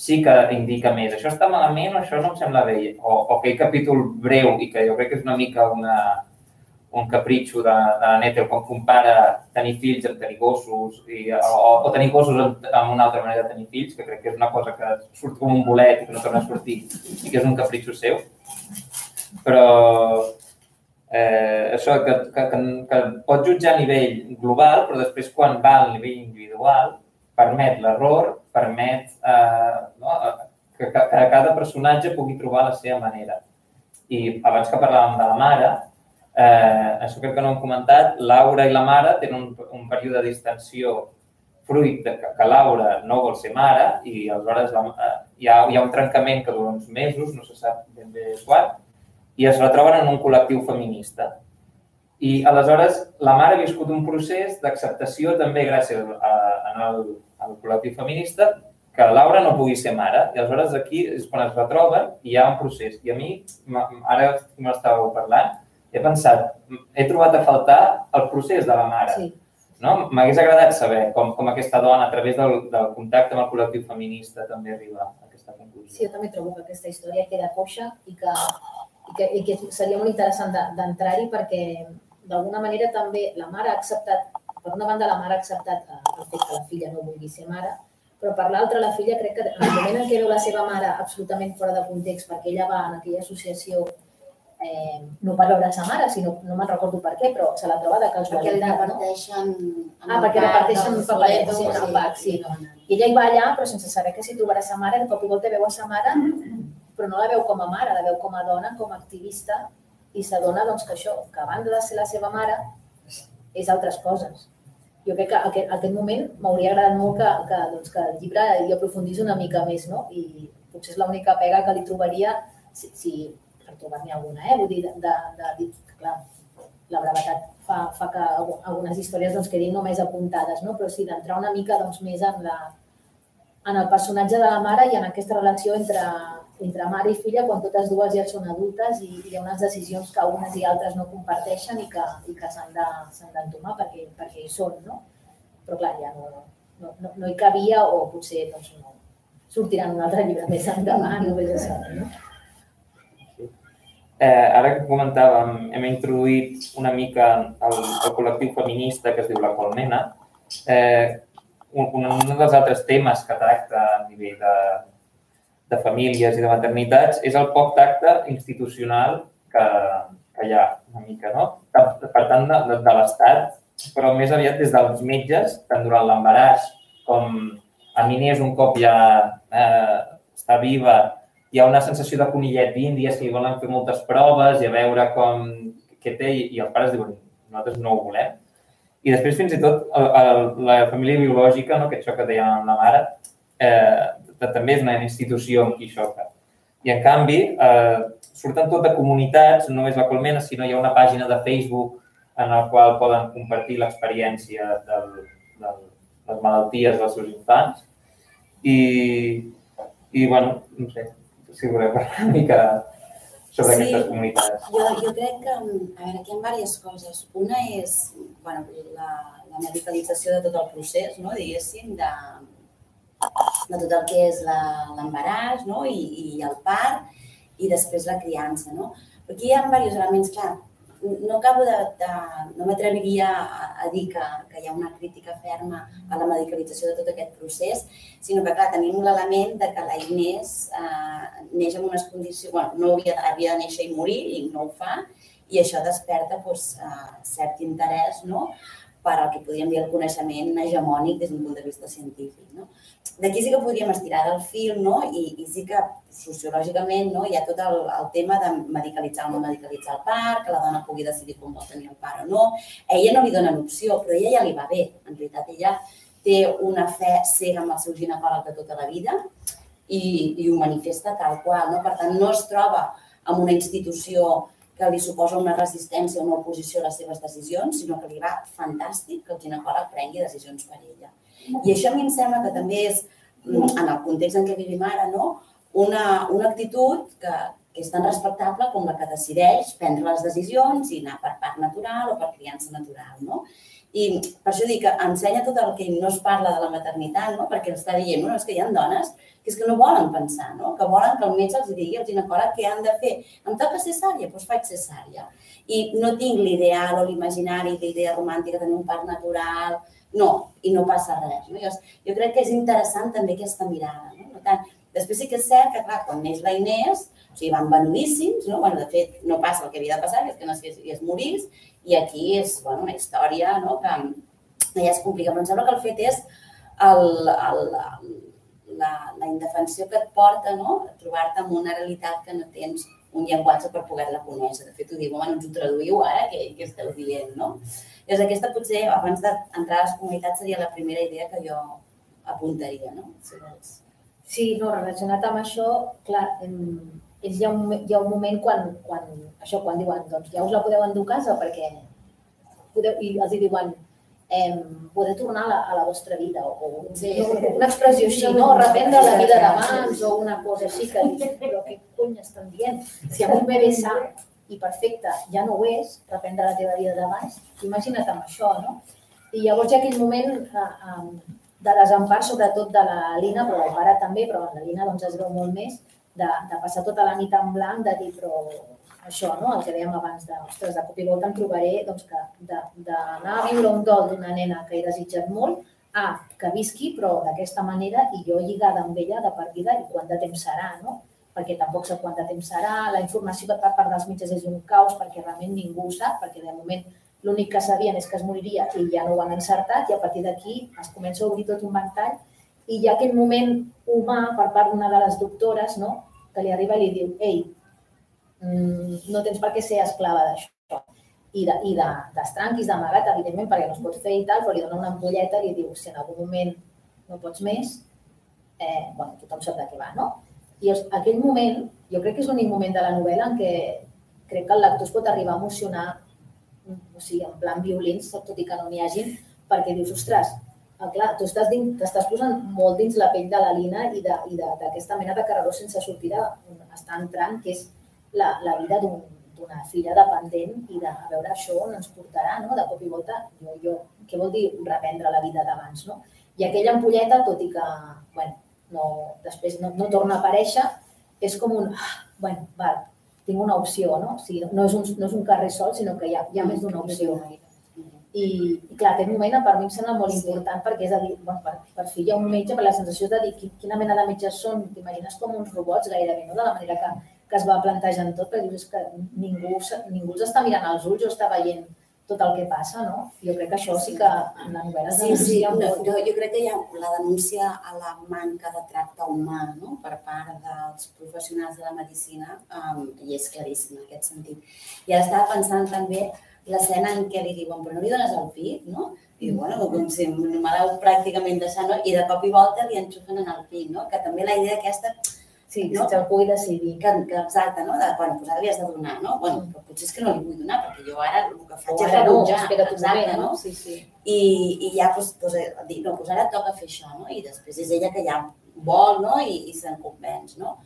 sí que indica més. Això està malament o això no em sembla bé. O, o aquell capítol breu i que jo crec que és una mica una, un capritxo de, de la Nettel quan compara tenir fills amb tenir gossos i, o, o tenir gossos amb, amb una altra manera de tenir fills, que crec que és una cosa que surt com un bolet i que no torna a sortir i que és un capritxo seu. Però eh, això que, que, que, que pot jutjar a nivell global, però després quan va al nivell individual permet l'error, permet eh, no, que, que, cada personatge pugui trobar la seva manera. I abans que parlàvem de la mare, eh, això crec que no hem comentat, Laura i la mare tenen un, un període de distensió fruit de que, que Laura no vol ser mare i aleshores la, eh, hi, ha, hi ha un trencament que dura uns mesos, no se sap ben bé quan, i es retroben en un col·lectiu feminista. I aleshores la mare ha viscut un procés d'acceptació també gràcies a, a, al, al col·lectiu feminista que Laura no pugui ser mare. I aleshores aquí és quan es retroben i hi ha un procés. I a mi, ara que m'estàveu parlant, he pensat, he trobat a faltar el procés de la mare. Sí. No? M'hagués agradat saber com, com aquesta dona, a través del, del contacte amb el col·lectiu feminista, també arriba a aquesta conclusió. Sí, jo també trobo que aquesta història queda coixa i que, i que, i que seria molt interessant d'entrar-hi perquè d'alguna manera també la mare ha acceptat, per una banda la mare ha acceptat eh, el fet que la filla no vulgui ser mare, però per l'altra la filla crec que en el moment en què veu la seva mare absolutament fora de context perquè ella va en aquella associació eh, no per veure sa mare, sinó no me'n recordo per què, però se la troba de casualitat. Perquè. No? Ah, perquè reparteixen paperets, sí, en el pack, sí. I ella hi va allà, però sense saber que si trobarà sa mare, de cop i volta veu a sa mare, però no la veu com a mare, la veu com a dona, com a activista, i s'adona doncs, que això, que a banda de ser la seva mare, és altres coses. Jo crec que aquest, aquest moment m'hauria agradat molt que, que, doncs, que el llibre hi aprofundís una mica més, no? I potser és l'única pega que li trobaria, si, si per trobar-n'hi alguna, eh? Vull dir, de, de, de, de clar, la brevetat fa, fa que algunes històries doncs, quedin només apuntades, no? però sí d'entrar una mica doncs, més en, la, en el personatge de la mare i en aquesta relació entre, entre mare i filla quan totes dues ja són adultes i, hi ha unes decisions que unes i altres no comparteixen i que, i que s'han d'entomar perquè, perquè hi són, no? Però clar, ja no, no, no, no hi cabia o potser doncs, no, sortiran un altre llibre més endavant, no vés a saber, no? Eh, ara que comentàvem, hem introduït una mica el, el col·lectiu feminista que es diu La Colmena. Eh, un, un dels altres temes que tracta a nivell de, de famílies i de maternitats és el poc tacte institucional que, que hi ha una mica, no? Per tant, de, de, l'Estat, però més aviat des dels metges, tant durant l'embaràs com a mi és un cop ja eh, està viva, hi ha una sensació de conillet d'índies que li volen fer moltes proves i a veure com què té i els pares diuen nosaltres no ho volem. I després, fins i tot, el, el, la família biològica, no, que això que deia la mare, eh, també és una institució amb qui xoca. I, en canvi, eh, surten tot de comunitats, no és la Colmena, sinó hi ha una pàgina de Facebook en la qual poden compartir l'experiència de les malalties dels seus infants. I, i bueno, no sé, si voleu parlar una mica sobre sí, aquestes comunitats. Jo, jo crec que, a veure, aquí hi ha diverses coses. Una és bueno, la, la medicalització de tot el procés, no? diguéssim, de, de tot el que és l'embaràs no? I, i el part i després la criança. No? Aquí hi ha diversos elements, clar, no acabo de, de no m'atreviria a, a dir que, que hi ha una crítica ferma a la medicalització de tot aquest procés, sinó que, clar, tenim l'element de que la Inés eh, neix en unes condicions... Bueno, no hauria, havia de néixer i morir i no ho fa, i això desperta doncs, eh, cert interès no? Per al que podríem dir el coneixement hegemònic des d'un punt de vista científic. No? D'aquí sí que podríem estirar del fil no? I, i sí que sociològicament no? hi ha tot el, el tema de medicalitzar o no medicalitzar el part, que la dona pugui decidir com vol tenir el part o no. A ella no li donen opció, però a ella ja li va bé. En realitat, ella té una fe cega amb el seu ginecòleg de tota la vida i, i ho manifesta tal qual. No? Per tant, no es troba en una institució que li suposa una resistència o una oposició a les seves decisions, sinó que li va fantàstic que el ginecòleg prengui decisions per ella. I això a mi em sembla que també és, mm, en el context en què vivim ara, no? una, una actitud que, que és tan respectable com la que decideix prendre les decisions i anar per part natural o per criança natural. No? I per això dic que ensenya tot el que no es parla de la maternitat, no? perquè està dient, no, és que hi ha dones que és que no volen pensar, no? que volen que el metge els digui al ginecòleg què han de fer. Em toca cesària? Doncs faig cesària. I no tinc l'ideal o l'imaginari, l'idea romàntica de tenir un part natural, no, i no passa res. No? Jo, jo crec que és interessant també aquesta mirada. No? Per tant, després sí que és cert que, clar, quan neix la Inés, o sigui, van venudíssims, no? Bueno, de fet, no passa el que havia de passar, que és que no i es morís, i aquí és bueno, una història no? que ja es complica. Però em sembla que el fet és el, el, el la, la indefensió que et porta no? a trobar-te amb una realitat que no tens un llenguatge per poder-la conèixer. De fet, ho diu, home, ens ho traduïu ara, què, què esteu dient, no? Llavors, aquesta potser, abans d'entrar a les comunitats, seria la primera idea que jo apuntaria, no? Si vols. Sí, no, relacionat amb això, clar, és hi ha un, hi ha un moment quan, quan, això, quan diuen, doncs ja us la podeu endur a casa perquè podeu, i els hi diuen, eh, poder tornar a la, a la vostra vida o, o sí. una expressió així, no? Reprendre la vida d'abans o una cosa així que dius, però què cony estan dient? Si amb un bebè sa i perfecte ja no ho és, reprendre la teva vida d'abans, imagina't amb això, no? I llavors hi ha aquell moment eh, eh, de desempar, sobretot de la Lina, però el pare també, però la Lina doncs, es veu molt més, de, de passar tota la nit en blanc, de dir, però això, no? el que dèiem abans de, ostres, de cop i volta em trobaré doncs, que d'anar a viure un dol d'una nena que he desitjat molt a que visqui, però d'aquesta manera i jo lligada amb ella de per vida i quant de temps serà, no? perquè tampoc sé quant de temps serà, la informació per part dels metges és un caos perquè realment ningú ho sap, perquè de moment l'únic que sabien és que es moriria i ja no ho han encertat i a partir d'aquí es comença a obrir tot un ventall i hi ha aquell moment humà per part d'una de les doctores no? que li arriba i li diu ei, Mm, no tens per què ser esclava d'això. I, de, i de, d'estranquis, d'amagat, evidentment, perquè no es pot fer i tal, però li dona una ampolleta i li diu, si en algun moment no pots més, eh, bueno, tothom sap de què va, no? I aquell moment, jo crec que és l'únic moment de la novel·la en què crec que el lector es pot arribar a emocionar, o sigui, en plan violins, tot i que no n'hi hagin, perquè dius, ostres, clar, tu estàs, dins, t'estàs posant molt dins la pell de la Lina i d'aquesta mena de carreró sense sortida on està entrant, que és la, la vida d'una un, filla dependent i de a veure això on ens portarà, no? De cop i volta, jo, jo, què vol dir reprendre la vida d'abans, no? I aquella ampolleta, tot i que, bueno, no, després no, no torna a aparèixer, és com un, ah, bueno, val, tinc una opció, no? O sigui, no és un, no és un carrer sol, sinó que hi ha, hi ha més d'una opció. I, I clar, aquest moment per mi em sembla molt important perquè és a dir, bueno, per, per fi hi ha un metge, per la sensació de dir quina mena de metges són, t'imagines com uns robots gairebé, no? de la manera que, que es va plantejant tot, perquè dius que ningú, ningú els està mirant als ulls o està veient tot el que passa, no? Jo crec que això sí que en la novel·la Sí, sí, no, jo, jo crec que hi ha la denúncia a la manca de tracte humà no? per part dels professionals de la medicina um, i és claríssim en aquest sentit. I ara estava pensant també l'escena en què li diuen però no li dones el pit, no? I diu, bueno, com si me l'heu pràcticament deixat, no? I de cop i volta li enxufen en el pit, no? Que també la idea aquesta Sí, no? sense el pugui decidir. que, que exacte, no? De, bueno, doncs ara li has de donar, no? Bueno, però potser és que no li vull donar, perquè jo ara el que faig és ara no, rebutjar. espera't un exacte, moment, no? no? Sí, sí. I, i ja doncs, doncs, dir, no, doncs ara et toca fer això, no? I després és ella que ja vol, no? I, i se'n convenç, no?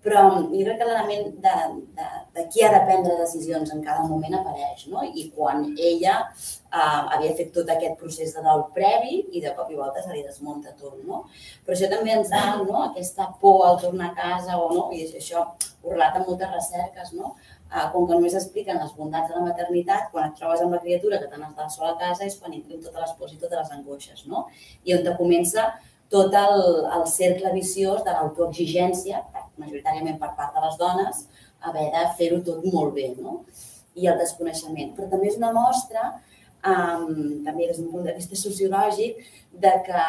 Però jo crec que l'element de, de, de qui ha de prendre decisions en cada moment apareix, no? I quan ella eh, havia fet tot aquest procés de dol previ i de cop i volta se li desmunta tot, no? Però això també ens da no? aquesta por al tornar a casa o no? I això ho relata moltes recerques, no? Eh, com que només expliquen les bondats de la maternitat, quan et trobes amb la criatura que te n'has de sola a casa és quan entren totes les pors i totes les angoixes, no? I on te comença tot el, el cercle viciós de l'autoexigència, majoritàriament per part de les dones, haver de fer-ho tot molt bé, no? I el desconeixement. Però també és una mostra, um, també des d'un punt de vista sociològic, de que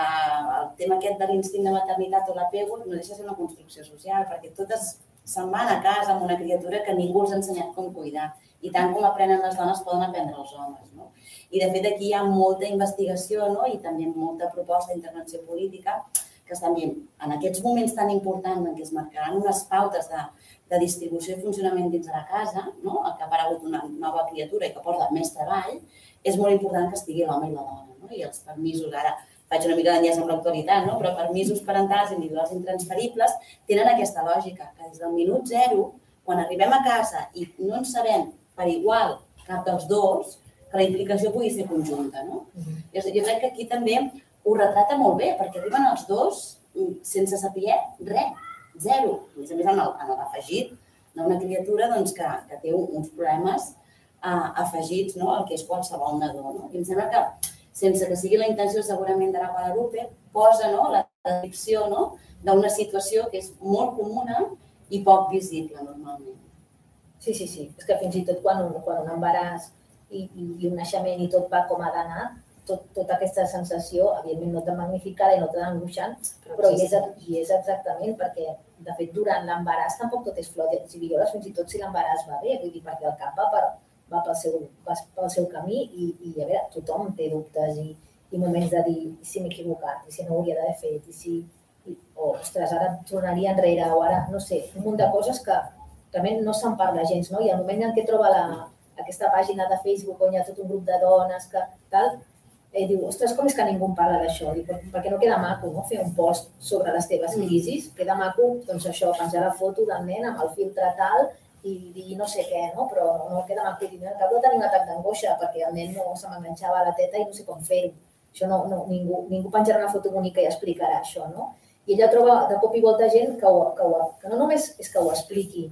el tema aquest de l'instint de maternitat o l'apego no deixa de ser una construcció social, perquè totes se'n van a casa amb una criatura que ningú els ha ensenyat com cuidar. I tant com aprenen les dones, poden aprendre els homes. No? I de fet aquí hi ha molta investigació no? i també molta proposta d'intervenció política que estan dient, en aquests moments tan importants en què es marcaran unes pautes de, de distribució i funcionament dins de la casa, no? que ha aparegut una nova criatura i que porta més treball, és molt important que estigui l'home i la dona. No? I els permisos, ara faig una mica d'enllaç amb l'actualitat, no? però permisos parentals individuals intransferibles tenen aquesta lògica, que des del minut zero, quan arribem a casa i no en sabem per igual cap dels dos, que la implicació pugui ser conjunta. No? Jo, jo crec que aquí també ho retrata molt bé, perquè arriben els dos mm, sense saber res, zero. A més a més, en l'afegit d'una criatura doncs, que, que té uns problemes uh, afegits no? al que és qualsevol nadó. No? I em sembla que, sense que sigui la intenció segurament de la Guadalupe, posa no? la descripció no? d'una situació que és molt comuna i poc visible normalment. Sí, sí, sí. És que fins i tot quan un, quan un embaràs i, i, i un naixement i tot va com ha d'anar, tot, tota aquesta sensació, evidentment no tan magnificada i no tan angoixant, però hi és, hi és exactament perquè, de fet, durant l'embaràs tampoc tot és flor. De violes, fins i tot si l'embaràs va bé, vull dir, perquè el cap va, per, va, pel, seu, va pel seu camí i, i a veure, tothom té dubtes i, i moments de dir i si m'he equivocat, i si no ho hauria d'haver fet, i si, i, o, ostres, ara tornaria enrere, o ara, no sé, un munt de coses que realment no se'n parla gens, no? I el moment en què troba la, aquesta pàgina de Facebook on hi ha tot un grup de dones que tal, eh, diu, ostres, com és que ningú en parla d'això? Diu, "Per- perquè no queda maco, no?, fer un post sobre les teves Mm. crisis. Queda maco, doncs això, penjar la foto del nen amb el filtre tal i dir no sé què, no? Però no, no queda maco dir, acabo de tenir un atac d'angoixa perquè el nen no se m'enganxava a la teta i no sé com fer-ho. Això no, no, ningú, ningú penjarà una foto bonica i explicarà això, no? I ella troba de cop i volta gent que, ho, que, ho, que no només és que ho expliqui,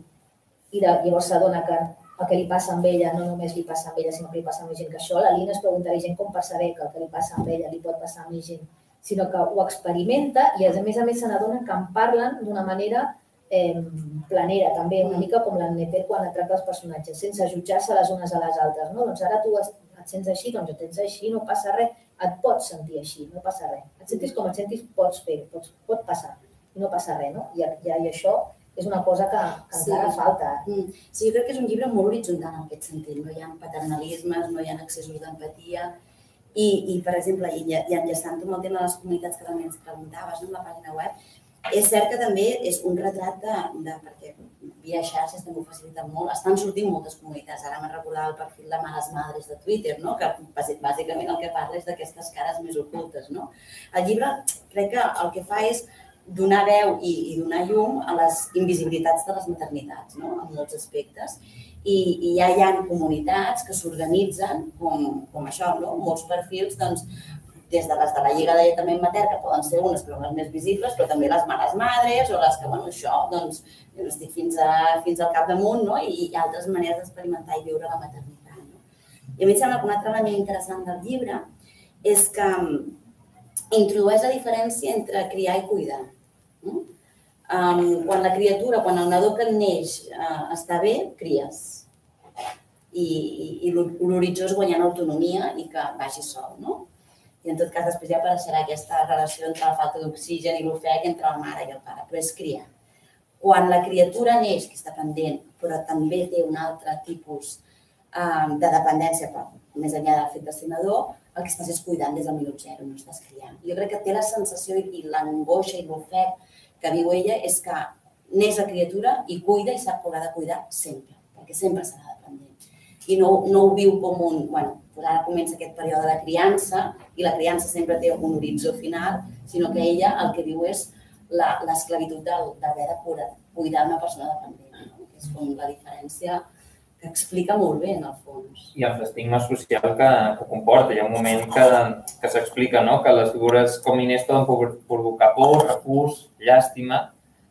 i de, llavors s'adona que el que li passa amb ella no només li passa amb ella, sinó que li passa a més gent que això. La Lina es preguntarà a gent com per saber que el que li passa amb ella li pot passar a més gent, sinó que ho experimenta i a més a més se n'adona que en parlen d'una manera eh, planera, també, una mica com l'Anneter quan atracta els personatges, sense jutjar-se les unes a les altres. No? Doncs ara tu et sents així, doncs et tens així, no passa res, et pots sentir així, no passa res. Et sentis com et sentis, pots fer, pots, pot passar, no passa res, no? I, i, i això és una cosa que, que Sí. encara falta. Mm. Sí, jo crec que és un llibre molt horitzontal en aquest sentit. No hi ha paternalismes, no hi ha excessos d'empatia. I, I, per exemple, i, i enllaçant amb el tema de les comunitats que també ens preguntaves no, en la pàgina web, és cert que també és un retrat de, de perquè via xarxes també ho faciliten molt, estan sortint moltes comunitats. Ara me'n recordava el perfil de Males Madres de Twitter, no? que bàsic- bàsicament el que parla és d'aquestes cares més ocultes. No? El llibre crec que el que fa és donar veu i, i donar llum a les invisibilitats de les maternitats, no? en molts aspectes. I, i ja hi ha comunitats que s'organitzen com, com això, no? molts perfils, doncs, des de les de la Lliga d'Alletament Mater, que poden ser unes les més visibles, però també les mares madres o les que, bueno, això, doncs, jo no estic fins, a, fins al capdamunt, no? I, i altres maneres d'experimentar i viure la maternitat. No? I a mi em sembla que un altre element interessant del llibre és que mm, introdueix la diferència entre criar i cuidar. Um, quan la criatura, quan el nadó que neix uh, està bé, cries. i, i, i l'horitzó és guanyant autonomia i que vagi sol, no? I en tot cas després ja apareixerà aquesta relació entre la falta d'oxigen i l'ofec entre la mare i el pare, però és criar. Quan la criatura neix, que és dependent, però també té un altre tipus um, de dependència, però més enllà del fet de ser nadó, el que estàs és cuidant des del minut zero, no estàs criant. Jo crec que té la sensació i l'angoixa i l'ofec que viu ella és que neix la criatura i cuida i sap que haurà de cuidar sempre, perquè sempre serà dependent. I no, no ho viu com un, bueno, doncs ara comença aquest període de criança i la criança sempre té un horitzó final, sinó que ella el que viu és l'esclavitud d'haver de cuidar una persona dependent. No? És com la diferència que explica molt bé, en el fons. I el estigma social que, que comporta. Hi ha un moment que, que s'explica no? que les figures com Inés poden provocar por, refús, llàstima,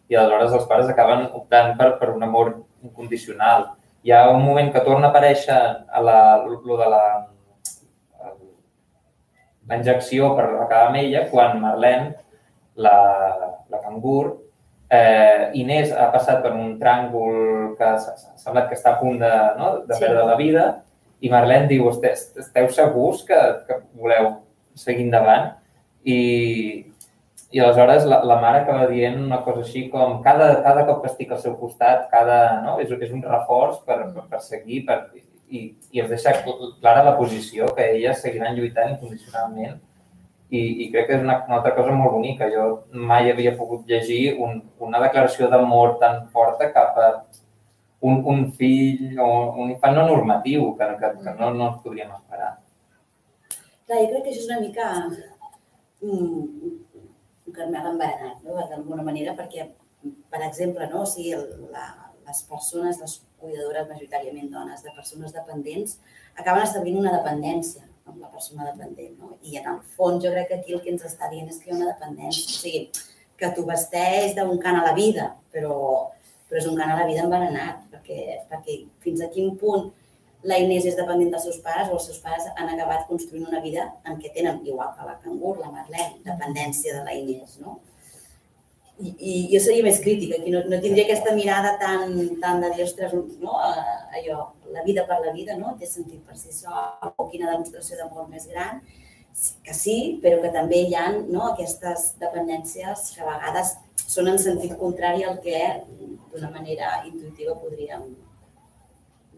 i aleshores els pares acaben optant per, per un amor incondicional. Hi ha un moment que torna a aparèixer a la, lo de la, la injecció per acabar amb ella quan Marlene, la, la cangur, eh, Inés ha passat per un tràngol que ha semblat que està a punt de, no, de sí. perdre la vida i Marlene diu, esteu segurs que, que voleu seguir endavant? I, i aleshores la, la mare acaba dient una cosa així com cada, cada cop que estic al seu costat, cada, no? és, és un reforç per, per, per seguir per, i, i es deixa clara la posició que elles seguiran lluitant incondicionalment i, i crec que és una, una altra cosa molt bonica. Jo mai havia pogut llegir un, una declaració d'amor tan forta cap a un, un fill o un infant no normatiu, que, que, que no, no ens podríem esperar. Clar, jo crec que això és una mica un carmel enverinat, no? d'alguna manera, perquè, per exemple, no? o sigui, la, les persones, les cuidadores majoritàriament dones de persones dependents, acaben establint una dependència amb la persona dependent. No? I en el fons jo crec que aquí el que ens està dient és que hi ha una dependència. O sigui, que tu vesteix d'un cant a la vida, però, però és un cant a la vida envenenat, perquè, perquè fins a quin punt la Inés és dependent dels seus pares o els seus pares han acabat construint una vida en què tenen, igual que la Cangur, la Marlene, dependència de la Inés, no? I, i jo seria més crítica, aquí no, no tindria aquesta mirada tan, tan de dir, ostres, no? allò, la vida per la vida, no? té sentit per si sol, o quina demostració d'amor més gran, que sí, però que també hi ha no? aquestes dependències que a vegades són en sentit contrari al que d'una manera intuïtiva podríem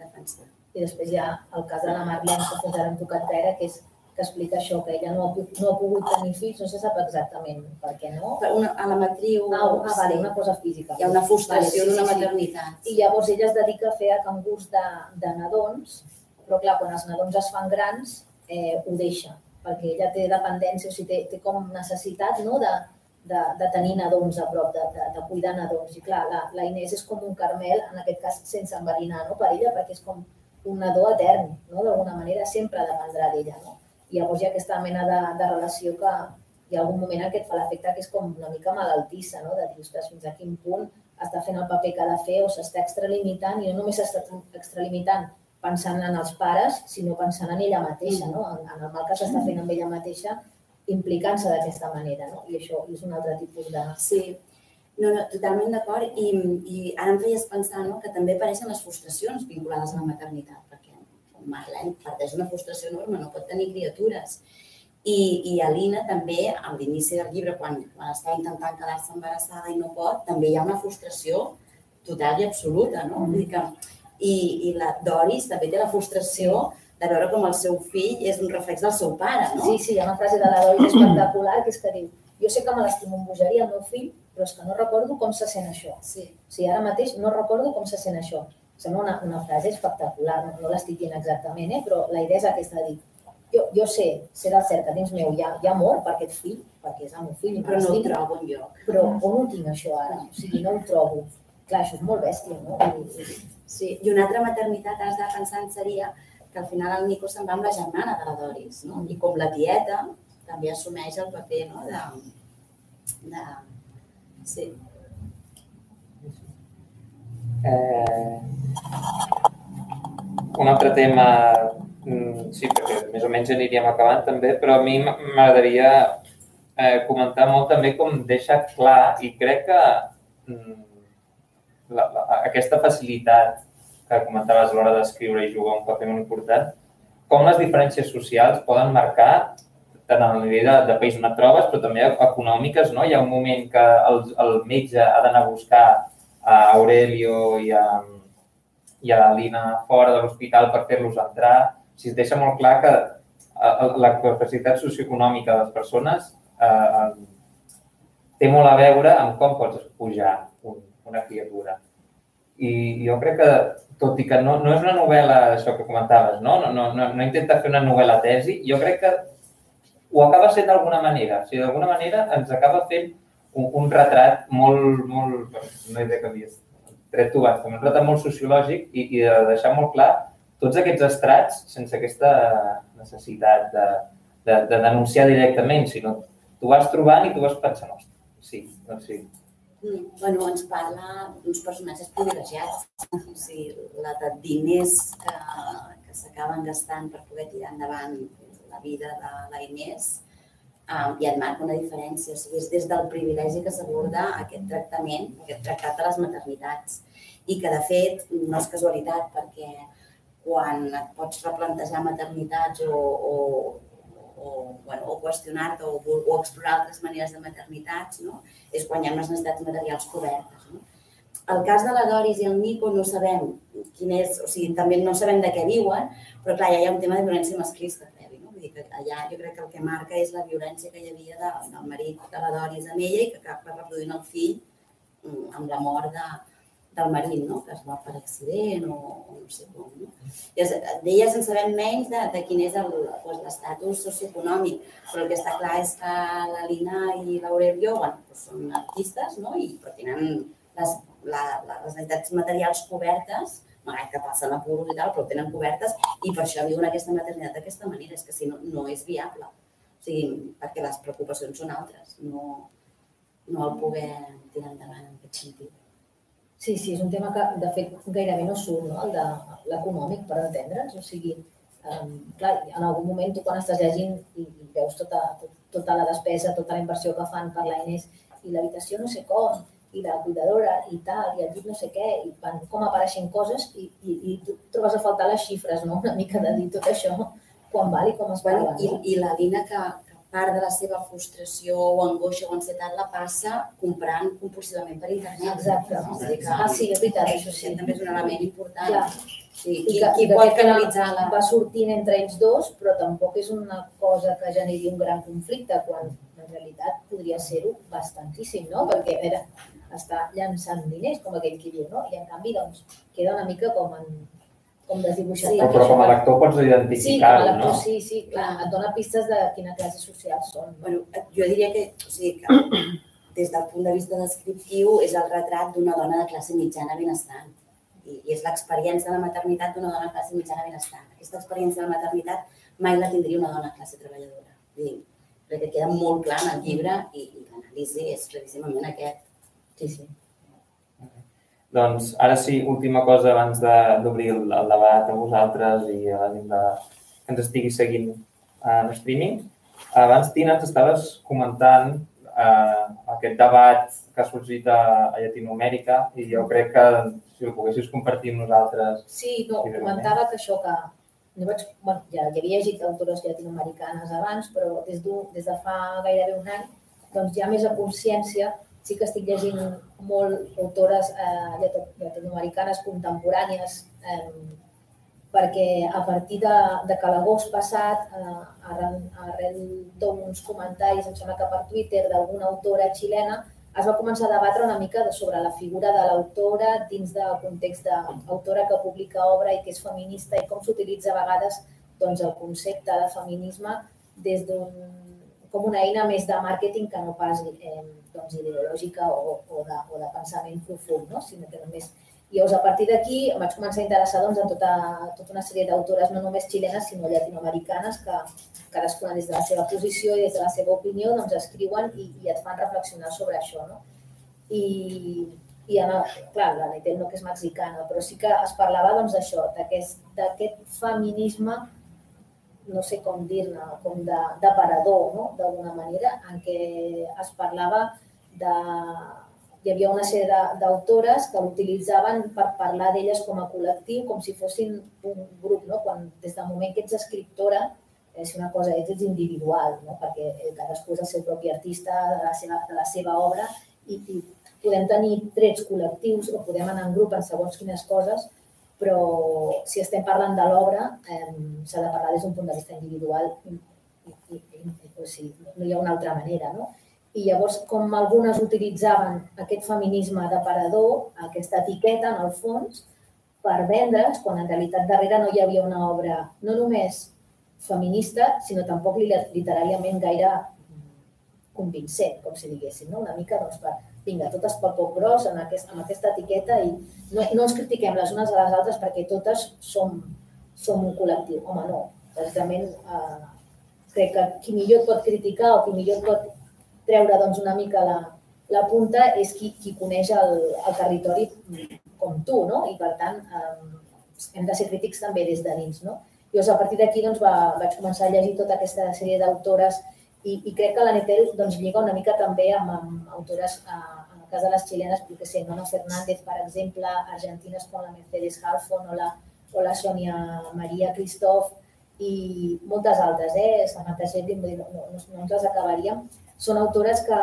defensar. I després hi ha el cas de la Marlene, que fins ara hem tocat que és que explica això, que ella no ha, no ha pogut tenir fills, no se sap exactament per què no. Per una, a la matriu... Ah, ah vale, una cosa física. Hi ha una frustració vale, sí, d'una sí, maternitat. Sí. I llavors ella es dedica a fer cangurs de, de nadons, però clar, quan els nadons es fan grans, eh, ho deixa, perquè ella té dependència, o sigui, té, té com necessitat no, de, de, de tenir nadons a prop, de, de, de cuidar nadons. I clar, la, la Inés és com un carmel, en aquest cas sense enverinar no, per ella, perquè és com un nadó etern, no? d'alguna manera sempre dependrà d'ella. No? I llavors hi ha aquesta mena de, de relació que hi ha algun moment en què et fa l'efecte que és com una mica malaltissa, no? de dir, ostres, fins a quin punt està fent el paper que ha de fer o s'està extralimitant i no només s'està extralimitant pensant en els pares, sinó pensant en ella mateixa, no? en, en el mal que s'està fent amb ella mateixa, implicant-se d'aquesta manera. No? I això és un altre tipus de... Sí, no, no, totalment d'acord. I, I ara em feies pensar no, que també apareixen les frustracions vinculades a la maternitat, Marlene parteix una frustració enorme, no pot tenir criatures. I, i Alina també, a l'inici del llibre, quan, quan està intentant quedar-se embarassada i no pot, també hi ha una frustració total i absoluta, no? Vull dir que, i, I la Doris també té la frustració de veure com el seu fill és un reflex del seu pare, no? Sí, sí, hi ha una frase de la Doris espectacular que és que diu jo sé que me l'estimo amb bogeria el meu fill, però és que no recordo com se sent això. Sí. O sigui, ara mateix no recordo com se sent això. Sembla una, una frase espectacular, no, no l'estic dient exactament, eh? però la idea és aquesta de dir, jo, jo sé, sé del cert que dins meu hi ha, hi ha amor per aquest fill, perquè és el meu fill. Però no ho trobo enlloc. Però on ho tinc això ara? O sigui, no ho trobo. Clar, això és molt bèstia, no? Sí, i una altra maternitat has de pensar seria que al final el Nico se'n va amb la germana de la Doris, no? I com la tieta també assumeix el paper no? de, de... Sí. Eh, un altre tema, mm, sí, perquè més o menys aniríem acabant també, però a mi m'agradaria eh, comentar molt també com deixa clar i crec que mm, la, la, aquesta facilitat que comentaves a l'hora d'escriure i jugar un paper molt important, com les diferències socials poden marcar tant al nivell de, de país on et trobes, però també econòmiques, no? Hi ha un moment que el, el metge ha d'anar a buscar a Aurelio i a, i a Lina fora de l'hospital per fer-los entrar. O sigui, es deixa molt clar que eh, la capacitat socioeconòmica de les persones eh, té molt a veure amb com pots pujar un, una criatura. I jo crec que, tot i que no, no és una novel·la, això que comentaves, no? No, no, no, no intenta fer una novel·la tesi, jo crec que ho acaba sent d'alguna manera. O sigui, d'alguna manera ens acaba fent un, un retrat molt, molt, no he de que havies tret tu abans, un retrat molt sociològic i, i de deixar molt clar tots aquests estrats sense aquesta necessitat de, de, de denunciar directament, sinó tu vas trobant i tu vas pensant, sí, doncs sí. Mm, bueno, ens parla d'uns personatges privilegiats, o sigui, la de diners que, que s'acaben gastant per poder tirar endavant la vida de la Inés um, i et marca una diferència. O sigui, és des del privilegi que s'aborda aquest tractament, aquest tractat de les maternitats i que, de fet, no és casualitat perquè quan et pots replantejar maternitats o, o, o, bueno, o qüestionar-te o, o explorar altres maneres de maternitats, no? és quan hi ha unes necessitats materials cobertes. No? El cas de la Doris i el Nico no sabem quin és, o sigui, també no sabem de què viuen, però clar, ja hi ha un tema de violència masclista que allà jo crec que el que marca és la violència que hi havia de, del marit de la Doris amb ella i que acaba reproduint el fill mm, amb la mort de, del marit, no? que es va per accident o, o no sé com. No? I d'elles en sabem menys de, de quin és l'estatus doncs, socioeconòmic, però el que està clar és que la Lina i l'Aurelio bueno, doncs són artistes no? i però tenen les, la, les necessitats materials cobertes, malgrat que passen a puro i tal, però tenen cobertes i per això viuen aquesta maternitat d'aquesta manera, és que si no, no és viable. O sigui, perquè les preocupacions són altres, no, no el poder tirar endavant en aquest sentit. Sí, sí, és un tema que, de fet, gairebé no surt, no? el de l'econòmic, per entendre'ns. O sigui, um, clar, en algun moment tu quan estàs llegint i, i veus tota, tot, tota la despesa, tota la inversió que fan per l'Ainés i l'habitació no sé com, i la cuidadora i tal, i el llit no sé què, i van com apareixen coses i, i, i tu trobes a faltar les xifres, no? Una mica de dir tot això, quan val i com es paga. Bueno, i, I la Dina que, part de la seva frustració o angoixa o ansietat la passa comprant compulsivament per internet. Exacte. No? que, ah, sí, és veritat, això sí. També és un element important. Clar. Sí, I que, qui pot canalitzar la... Va sortint entre ells dos, però tampoc és una cosa que generi un gran conflicte, quan en realitat podria ser-ho bastantíssim, no? Perquè, a veure, està llançant diners, com aquell qui diu, no? I en canvi, doncs, queda una mica com en com desdibuixat. Sí, però com a lector pots identificar-ho, sí, no? Sí, sí, clar, et dona pistes de quina classe social són. Bueno, jo diria que, o sigui, que des del punt de vista descriptiu és el retrat d'una dona de classe mitjana benestant. I, i és l'experiència de la maternitat d'una dona de classe mitjana benestant. Aquesta experiència de la maternitat mai la tindria una dona de classe treballadora. Vull dir, crec que queda molt clar en el llibre i, i l'anàlisi és claríssimament aquest. Sí, sí. Doncs ara sí, última cosa abans d'obrir el, el debat a vosaltres i a la gent de, que ens estigui seguint en streaming. Abans, Tina, ens estaves comentant eh, aquest debat que ha sorgit a, a Llatinoamèrica i jo crec que si ho poguessis compartir amb nosaltres... Sí, no, comentava que això que no vaig, bueno, ja, ja havia llegit autores llatinoamericanes abans, però des, des de fa gairebé un any doncs hi ha més a consciència sí que estic llegint molt autores eh, llatinoamericanes contemporànies eh, perquè a partir de, de que l'agost passat, eh, arrel, arrel d'uns comentaris, em sembla que per Twitter, d'alguna autora xilena, es va començar a debatre una mica sobre la figura de l'autora dins del context d'autora que publica obra i que és feminista i com s'utilitza a vegades doncs, el concepte de feminisme des d'un com una eina més de màrqueting que no pas eh, doncs, ideològica o, o, de, o de pensament profund, no? sinó que només... Llavors, a partir d'aquí, vaig començar a interessar doncs, en tota, tota una sèrie d'autores, no només xilenes, sinó llatinoamericanes, que cadascuna des de la seva posició i des de la seva opinió doncs, escriuen i, i et fan reflexionar sobre això. No? I, i el, clar, la Naitel no que és mexicana, però sí que es parlava doncs, d'això, doncs, d'aquest feminisme no sé com dir-ne, com d'aparador, no? d'alguna manera, en què es parlava de, hi havia una sèrie de- d'autores que l'utilitzaven per parlar d'elles com a col·lectiu, com si fossin un grup, no? Quan des del moment que ets escriptora, si una cosa ets, individual, no? perquè cadascú és el seu propi artista de la seva, de la seva obra i, i podem tenir trets col·lectius o podem anar en grup en segons quines coses, però si estem parlant de l'obra eh, s'ha de parlar des d'un punt de vista individual i, i, i, o sigui, no hi ha una altra manera, no? I llavors, com algunes utilitzaven aquest feminisme d'aparador, aquesta etiqueta, en el fons, per vendre's, quan en realitat darrere no hi havia una obra no només feminista, sinó tampoc li- literàriament gaire convincent, com si diguéssim, no? una mica doncs, per, vinga, totes pel poc gros en aquest, amb aquesta etiqueta i no, no ens critiquem les unes a les altres perquè totes som, som un col·lectiu. Home, no. Precisament eh, crec que qui millor pot criticar o qui millor pot treure doncs, una mica la, la punta és qui, qui coneix el, el territori com tu, no? I per tant eh, hem de ser crítics també des de dins, no? Llavors, a partir d'aquí doncs, va, vaig començar a llegir tota aquesta sèrie d'autores i, i crec que la Netel doncs, lliga una mica també amb, amb autores, eh, en el cas de les xilenes, jo què sé, Nona Fernández, per exemple, argentines com la Mercedes Halfon o la, o la Sònia Maria Christoph i moltes altres, eh? Samantha Shevlin, dir, no, no, no ens les acabaríem. Són autores que,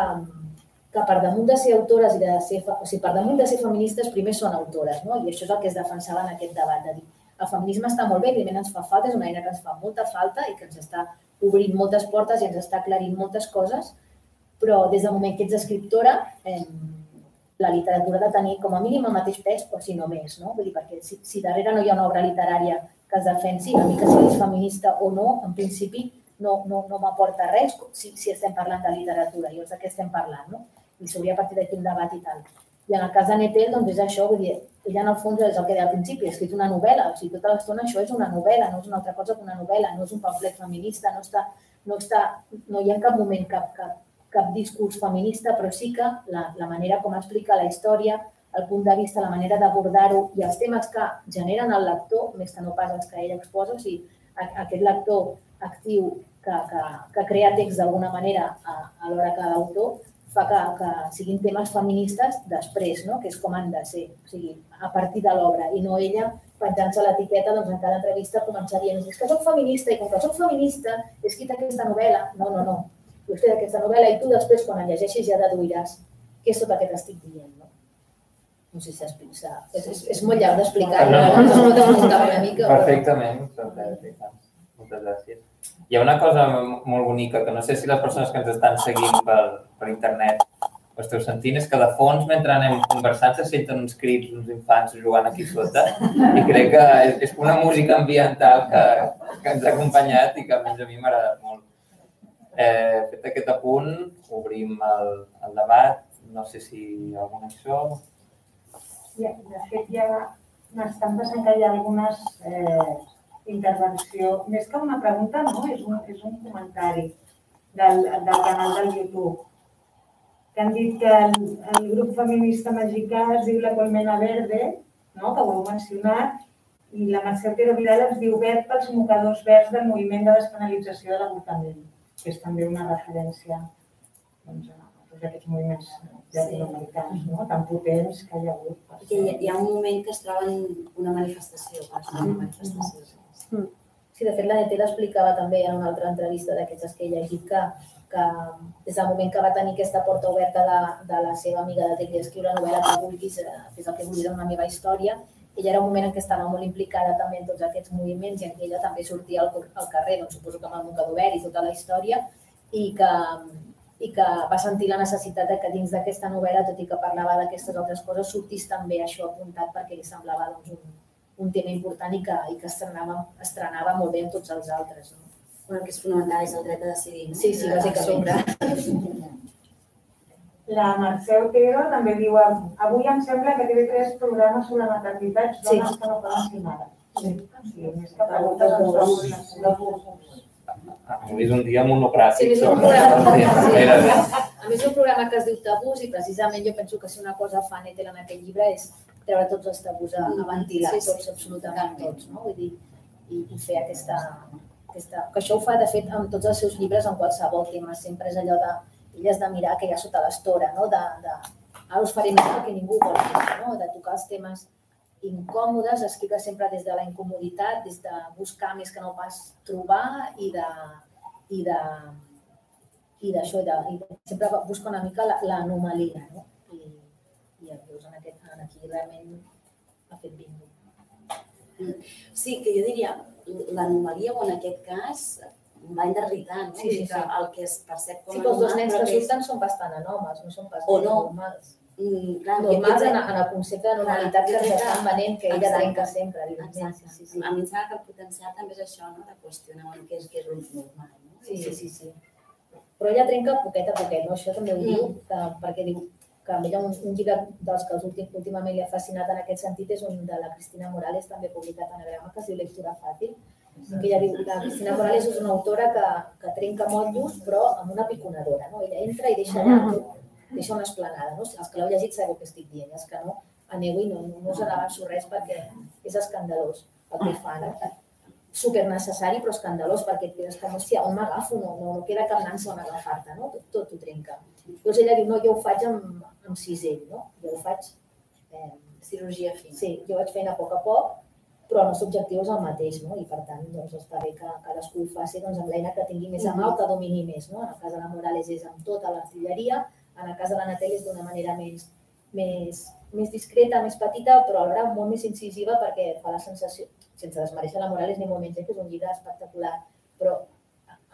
que per damunt de ser autores i de ser, o sigui, per damunt de ser feministes, primer són autores, no? I això és el que es defensava en aquest debat, de dir, el feminisme està molt bé, evidentment ens fa falta, és una eina que ens fa molta falta i que ens està obrint moltes portes i ens està aclarint moltes coses, però des del moment que ets escriptora, eh, la literatura ha de tenir com a mínim el mateix pes, o si no més, no? Vull dir, perquè si, si darrere no hi ha una obra literària que es defensi, una mica si és feminista o no, en principi no, no, no m'aporta res si, si estem parlant de literatura, llavors de què estem parlant, no? I s'hauria a partir d'aquí un debat i tal. I en el cas de Netel, doncs és això, vull dir, ella en el fons és el que deia al principi, ha escrit una novel·la, o sigui, tota l'estona això és una novel·la, no és una altra cosa que una novel·la, no és un pamflet feminista, no, està, no, està, no hi ha en cap moment cap, cap, cap discurs feminista, però sí que la, la manera com explica la història, el punt de vista, la manera d'abordar-ho i els temes que generen el lector, més que no pas els que ella exposa, o sigui, aquest lector actiu que, que, que crea text d'alguna manera a, a l'hora que l'autor fa que, que siguin temes feministes després, no? que és com han de ser, o sigui, a partir de l'obra, i no ella penjant-se l'etiqueta doncs, en cada entrevista començar dient és que soc feminista i com que soc feminista he escrit aquesta novel·la. No, no, no. Jo he escrit aquesta novel·la i tu després, quan la llegeixis, ja deduiràs què és tot el que t'estic dient. No? no sé si s'explica. És, és, és molt llarg d'explicar, No, no, no. una mica. però- Perfectament, perfecte. Moltes gràcies. Hi ha una cosa molt bonica que no sé si les persones que ens estan seguint per, per internet ho esteu sentint, és que de fons, mentre anem conversant, se senten uns crits d'uns infants jugant aquí sota i crec que és, és una música ambiental que, que ens ha acompanyat i que almenys a mi m'ha agradat molt. Eh, fet aquest apunt, obrim el, el debat. No sé si alguna això. Ja, de fet, ja m'estan passant que hi ha algunes eh, intervenció, més que una pregunta, no, és un, és un comentari del, del canal del YouTube que han dit que el, el grup feminista mexicà es diu La Colmena Verde, no? que ho heu mencionat, i la Mercè Otero Vidal es diu verd pels mocadors verds del moviment de despenalització de l'avortament, que és també una referència doncs, a tots aquests moviments llatinoamericans no? tan potents que hi ha hagut. Que hi, hi ha un moment que es troba en una manifestació, per una manifestació. Sí, de fet, la Netel explicava també en una altra entrevista d'aquestes que he llegit que, que des del moment que va tenir aquesta porta oberta de, de la seva amiga de dir escriure la novel·la que vulguis, eh, fes el que vulguis amb la meva història, ella era un moment en què estava molt implicada també en tots aquests moviments i en què ella també sortia al, al carrer, doncs suposo que amb el Mocador Verd i tota la història, i que, i que va sentir la necessitat de que dins d'aquesta novel·la, tot i que parlava d'aquestes altres coses, sortís també això apuntat perquè li semblava doncs, un, un tema important i que, i que estrenava, estrenava molt bé en tots els altres. No? Bueno, que és fonamental, és el dret a decidir. No? Sí, sí, bàsicament. La Mercè Otero també diu avui em sembla que TV3 programa sobre maternitats Sí. dones que no poden ser mares. Sí, sí més que preguntes trobo les Avui és un dia monocràtic. Sí, sobre sí. A més, és un programa que es diu Tabús i precisament jo penso que si una cosa fa Netel en aquest llibre és treure tots els tabús a, a ventilar, Sí, sí. tots, absolutament tots, no? Vull dir, i, i fer aquesta, aquesta... Que això ho fa, de fet, amb tots els seus llibres, en qualsevol tema. Sempre és allò de... Ella és de mirar que hi ha sota l'estora, no? De, de, ara us faré més perquè ningú vol fer no? de tocar els temes incòmodes, explica sempre des de la incomoditat, des de buscar més que no pas trobar i de, i de, i d'això, de, i sempre busca una mica l'anomalia, no? En aquí realment ha fet bingo. Sí, que jo diria, l'anomalia o en aquest cas va endarrerant, no? Sí, sí, sí. el que es percep com Sí, que els dos nens que que és- surten són bastant anòmals, no són pas O no. normals. Mm, clar, Normals en, en el concepte de normalitat que Clar, ens jo crec estan venent, que ella trenca sempre. Exacte. Sí, sí, A mi em sembla que el potencial també és això, no? de qüestionar bueno, què és, què és un normal. No? sí, sí, sí, sí. Però ella trenca poquet a poquet, no? Això també ho diu, que, perquè diu que ella un, un llibre dels que últim, últimament li ha fascinat en aquest sentit és un de la Cristina Morales, també publicat en Agrama, que es diu Lectura Fàcil, que ella diu que Cristina Morales és una autora que, que trenca motllos, però amb una piconadora, no? Ella entra i deixa allà, deixa una esplanada, no? Els que l'heu llegit sabeu què estic dient, els que no, aneu i no, no, no us n'avanço res perquè és escandalós el que fa, no? super necessari però escandalós perquè et quedes com, hòstia, on m'agafo? No, no, no queda cap nansa on agafar-te, no? Tot, tot ho trenca. Llavors ella diu, no, jo ho faig amb, amb cisell, no? Jo ho faig... Eh, Cirurgia fina. sí, jo vaig fent a poc a poc, però el nostre objectiu és el mateix, no? I per tant, doncs, està bé que cadascú ho faci doncs, amb l'eina que tingui més a mà o que domini més, no? En el cas de la Morales és amb tota l'artilleria, en el cas de la Natel és d'una manera més, més, més discreta, més petita, però alhora molt més incisiva perquè fa la sensació, sense desmereixer la Morales ni molt menys, eh, que és un llibre espectacular, però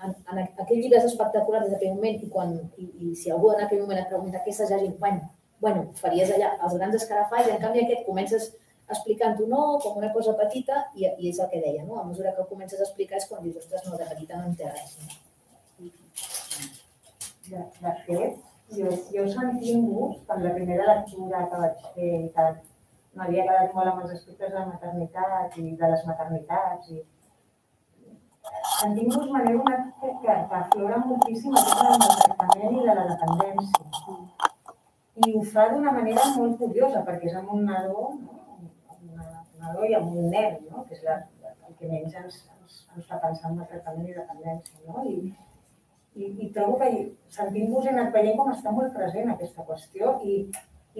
en, en aquell llibre és espectacular des d'aquell moment i, quan, i, i si algú en aquell moment et pregunta què s'hagin, bueno, bueno, faries allà els grans escarafalls, en canvi aquest comences explicant-ho no, com una cosa petita, i, i és el que deia, no? A mesura que ho comences a explicar és quan dius, ostres, no, de petita no en té res. De, de fet, jo, jo sentint gust, amb la primera lectura que vaig fer i tal, m'havia quedat molt amb els aspectes de la maternitat i de les maternitats i sentint gust m'he donat que, que, que aflora moltíssim el tema del maltractament i de la dependència. I ho fa d'una manera molt curiosa, perquè és amb un nadó, no? Una, un nadó i amb un nen, no? que és la, el que menys ens, ens, ens fa pensar en maltractament i dependència. No? I, i, i trobo que sentint-vos he anat veient com està molt present aquesta qüestió i,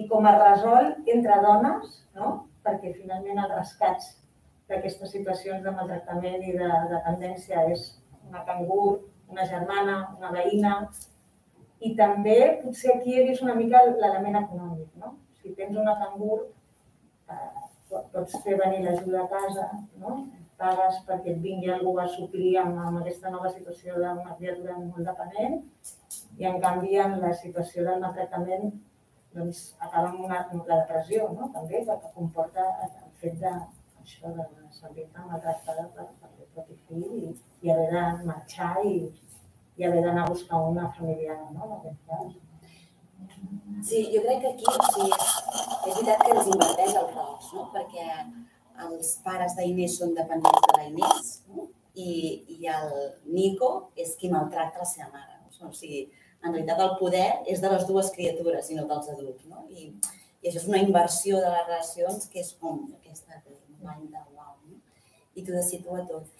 i com es resol entre dones, no? perquè finalment els rescats d'aquestes situacions de maltractament i de dependència és una cangur, una germana, una veïna, i també potser aquí he vist una mica l'element econòmic. No? Si tens una cangur, eh, pots fer venir l'ajuda a casa, no? pagues perquè et vingui algú a suplir amb, amb aquesta nova situació d'una criatura molt dependent i en canvi en la situació del maltractament doncs, acaba amb una, amb la depressió, no? també, que, comporta el fet de, això de sentir-te maltractada per, per el propi fill i, i haver de marxar i, i haver d'anar a buscar una família no? en cas. Sí, jo crec que aquí o sigui, és veritat que ens inverteix els rols, no? perquè els pares d'Inés són dependents de la Inés no? I, i el Nico és qui maltracta la seva mare. No? O sigui, en realitat el poder és de les dues criatures i no dels adults. No? I, I això és una inversió de les relacions que és com aquesta bany de uau. No? I t'ho situa tot.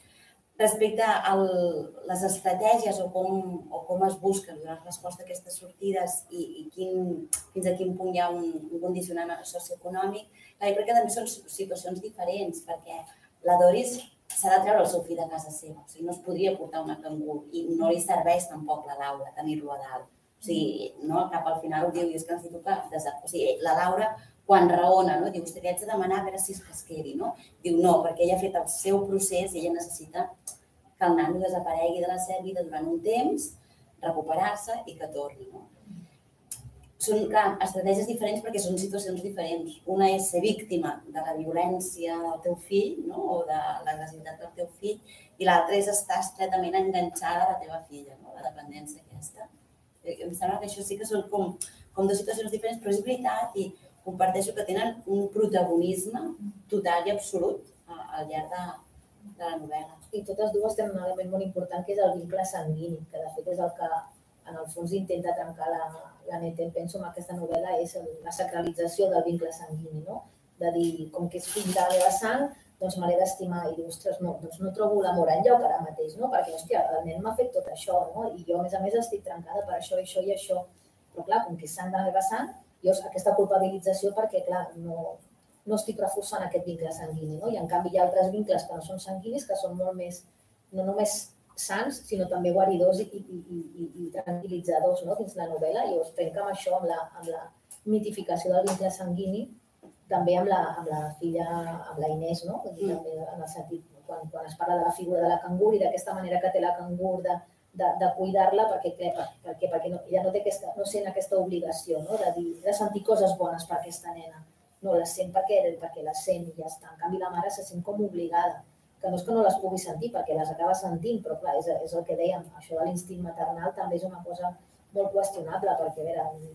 Respecte a les estratègies o com, o com es busquen donar resposta a aquestes sortides i, i quin, fins a quin punt hi ha un, un condicionant socioeconòmic, clar, jo crec que també són situacions diferents, perquè la Doris s'ha de treure el seu fill de casa seva. O sigui, no es podria portar una cangur i no li serveix tampoc la Laura tenir-lo a dalt. O sigui, no, cap al final ho diu, i és que necessito que... O sigui, la Laura quan raona, no? diu, li haig de demanar a veure si es quedi, no? Diu, no, perquè ella ha fet el seu procés i ella necessita que el nano desaparegui de la seva vida durant un temps, recuperar-se i que torni, no? Són, clar, estratègies diferents perquè són situacions diferents. Una és ser víctima de la violència del teu fill, no? o de l'agressivitat del teu fill, i l'altra és estar estretament enganxada a la teva filla, no? la dependència aquesta. Em sembla que això sí que són com, com dues situacions diferents, però és veritat i comparteixo que tenen un protagonisme total i absolut al llarg de, de la novel·la. I totes dues tenen un element molt important que és el vincle sanguini, que de fet és el que en el fons intenta trencar la, la Neten, penso, amb aquesta novel·la, és la sacralització del vincle sanguini, no? De dir, com que és fill de la meva sang, doncs me l'he d'estimar i dir, ostres, no, doncs no trobo l'amor enlloc ara mateix, no? Perquè, hòstia, el nen m'ha fet tot això, no? I jo, a més a més, estic trencada per això, això i això. Però, clar, com que és sang de la meva sang, Llavors, aquesta culpabilització perquè, clar, no, no estic reforçant aquest vincle sanguini, no? I en canvi hi ha altres vincles que no són sanguinis que són molt més, no només sants, sinó també guaridors i, i, i, i, i tranquil·litzadors no? dins la novel·la. Llavors trenca amb això, amb la, amb la mitificació del vincle sanguini, també amb la, amb la filla, amb la Inés, no? Dir, Mm. també en el sentit, quan, quan es parla de la figura de la cangur i d'aquesta manera que té la cangur de, de, de cuidar-la perquè, perquè, perquè, perquè no, ella no, té aquesta, no sent aquesta obligació no? de, dir, de sentir coses bones per aquesta nena. No, les sent perquè, perquè les sent i ja està. En canvi, la mare se sent com obligada que no és que no les pugui sentir, perquè les acaba sentint, però clar, és, és el que dèiem, això de l'instint maternal també és una cosa molt qüestionable, perquè a veure,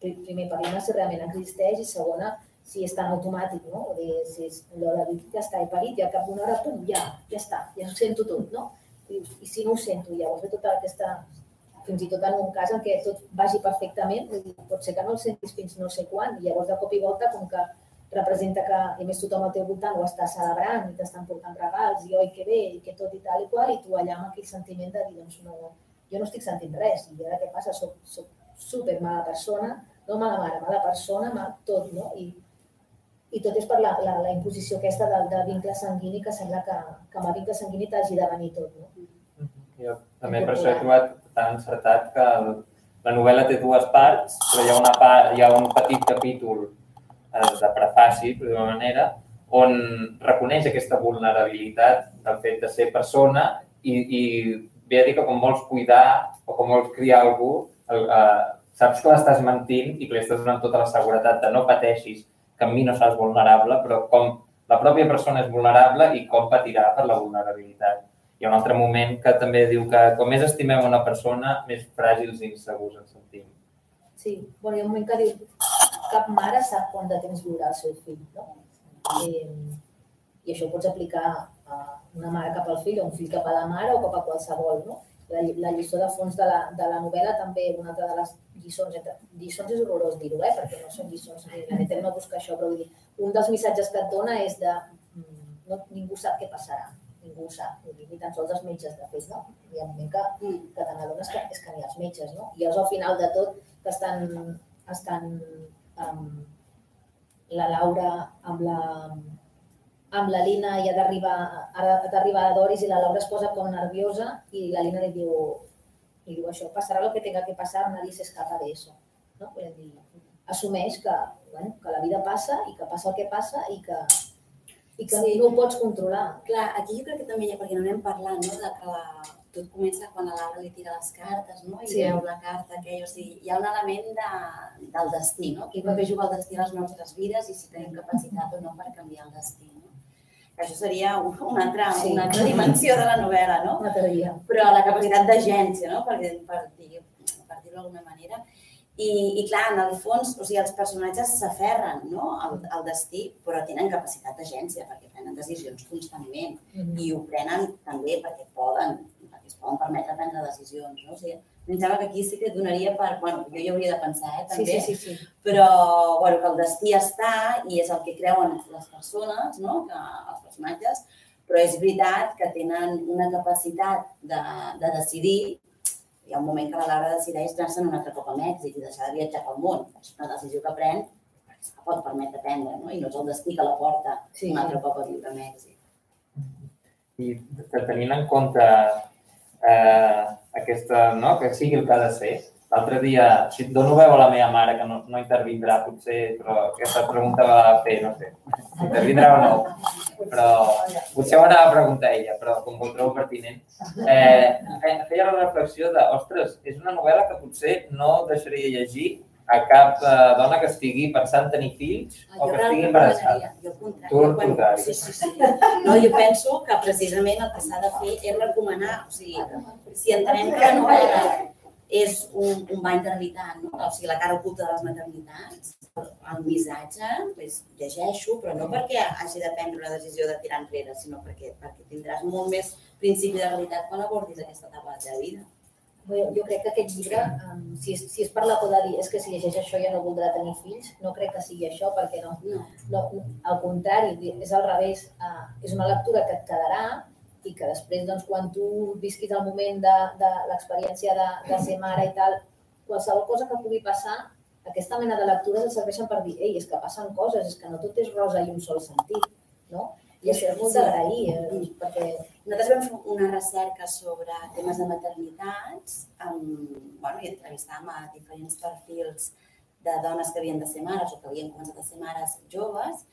pri- primer parlem si realment existeix i segona, si és tan automàtic, no? O dir, si és allò de dir, ja està, he parit, ja cap d'una hora, pum, ja, ja està, ja ho sento tot, no? I, i si no ho sento, llavors ve tota aquesta, fins i tot en un cas en què tot vagi perfectament, pot ser que no el sentis fins no sé quan, i llavors de cop i volta, com que representa que, a més, tothom al teu voltant ho està celebrant i t'estan portant regals i oi, que bé, i que tot i tal i qual, i tu allà amb aquell sentiment de dir, doncs no, jo no estic sentint res, i ara què passa? Soc, soc super mala persona, no mala mare, mala persona, mal, tot, no? I, i tot és per la, la, la imposició aquesta del, del vincle sanguini que sembla que, que amb el vincle sanguini t'hagi de venir tot, no? Jo també per això he trobat tan encertat que el, la novel·la té dues parts, però hi ha, una part, hi ha un petit capítol eh, de prefaci, per dir-ho manera, on reconeix aquesta vulnerabilitat del fet de ser persona i, i ve a dir que com vols cuidar o com vols criar algú, el, eh, saps que l'estàs mentint i que li estàs donant tota la seguretat de no pateixis, que amb mi no seràs vulnerable, però com la pròpia persona és vulnerable i com patirà per la vulnerabilitat. Hi ha un altre moment que també diu que com més estimem una persona, més fràgils i insegurs ens sentim. Sí, bueno, hi ha un moment que diu cap mare sap quant de temps viurà el seu fill, no? I, I això ho pots aplicar a una mare cap al fill, o un fill cap a la mare o cap a qualsevol, no? La, la lliçó de fons de la, de la novel·la també, una altra de les lliçons, entre, lliçons és horrorós dir-ho, eh? perquè no són lliçons, la neta no busca això, però dir, un dels missatges que et dona és de mm, no, ningú sap què passarà, ningú ho sap, vull dir, ni tan sols els metges, de fet, no? Hi ha un moment que Mm. que te n'adones que, és que ni els metges, no? I llavors al final de tot que estan, estan um, la Laura amb la, amb la Lina i ha d'arribar ha d'arribar a Doris i la Laura es posa com nerviosa i la Lina li diu, li diu això, passarà el que tenga que passar, nadie se escapa de eso. No? Vull dir, assumeix que, bueno, que la vida passa i que passa el que passa i que, i que Sí. no ho pots controlar. Clar, aquí jo crec que també hi ha, perquè no anem parlant, no?, de que la, tot comença quan la Laura li tira les cartes, no?, i Sí. veu la carta aquella, o sigui, hi ha un element de, del destí, no?, quin paper juga el destí a les nostres vides i si tenim capacitat o no per canviar el destí, no? Que això seria un- una altra, Sí. una altra dimensió de la novel·la, no? Una teoria. però la capacitat d'agència, no? per, per dir-ho d'alguna manera. I, I clar, en el fons, o sigui, els personatges s'aferren no? al, al destí, però tenen capacitat d'agència perquè prenen decisions constantment Mhm. i ho prenen també perquè poden, perquè es poden permetre prendre decisions. No? O sigui, em sembla que aquí sí que donaria per... Bueno, jo hi hauria de pensar, eh, Sí, també, sí, sí, sí. però bueno, que el destí està i és el que creuen les persones, no? que, els personatges, però és veritat que tenen una capacitat de, de decidir. Hi ha un moment que la Laura decideix anar-se'n un altre cop a Mèxic i deixar de viatjar pel món. És una decisió que pren perquè se la pot permetre prendre, no? i no és el destí que la porta Sí, un altre cop a viure a Mèxic. I que tenint en compte eh, aquesta, no? que sigui el que ha de ser, l'altre dia, si et dono veu a la meva mare, que no, no intervindrà potser, però aquesta pregunta va a fer, no sé, si intervindrà o no, però potser ho anava a preguntar ella, però com ho trobo pertinent. Eh, fe- feia la reflexió de, ostres, és una novel·la que potser no deixaria llegir a cap eh, dona que estigui pensant tenir fills o que estigui embarassada. Jo contrari. Tu quan- contrari. Sí, sí, sí. No, jo penso que precisament el que s'ha de fer és recomanar, o sigui, si entenem que la novel·la és un, un bany de realitat, no? o sigui, la cara oculta de les maternitats, el missatge, doncs, llegeixo, però no perquè hagi de prendre una decisió de tirar enrere, sinó perquè, perquè tindràs molt més principi de realitat quan abordis aquesta etapa de la teva vida. Jo, jo crec que aquest llibre, um, si, és, si és per la por de dir és que si llegeix això ja no voldrà tenir fills, no crec que sigui això, perquè no. No. no al contrari, és al revés. Uh, és una lectura que et quedarà i que després, doncs, quan tu visquis el moment de, de l'experiència de, de ser mare i tal, qualsevol cosa que pugui passar aquesta mena de lectures ens serveixen per dir, ei, és que passen coses, és que no tot és rosa i un sol sentit, no? I això és molt d'agrair, eh? perquè Nosaltres vam fer una recerca sobre temes de maternitats amb, bueno, i entrevistàvem a diferents perfils de dones que havien de ser mares o que havien començat a ser mares joves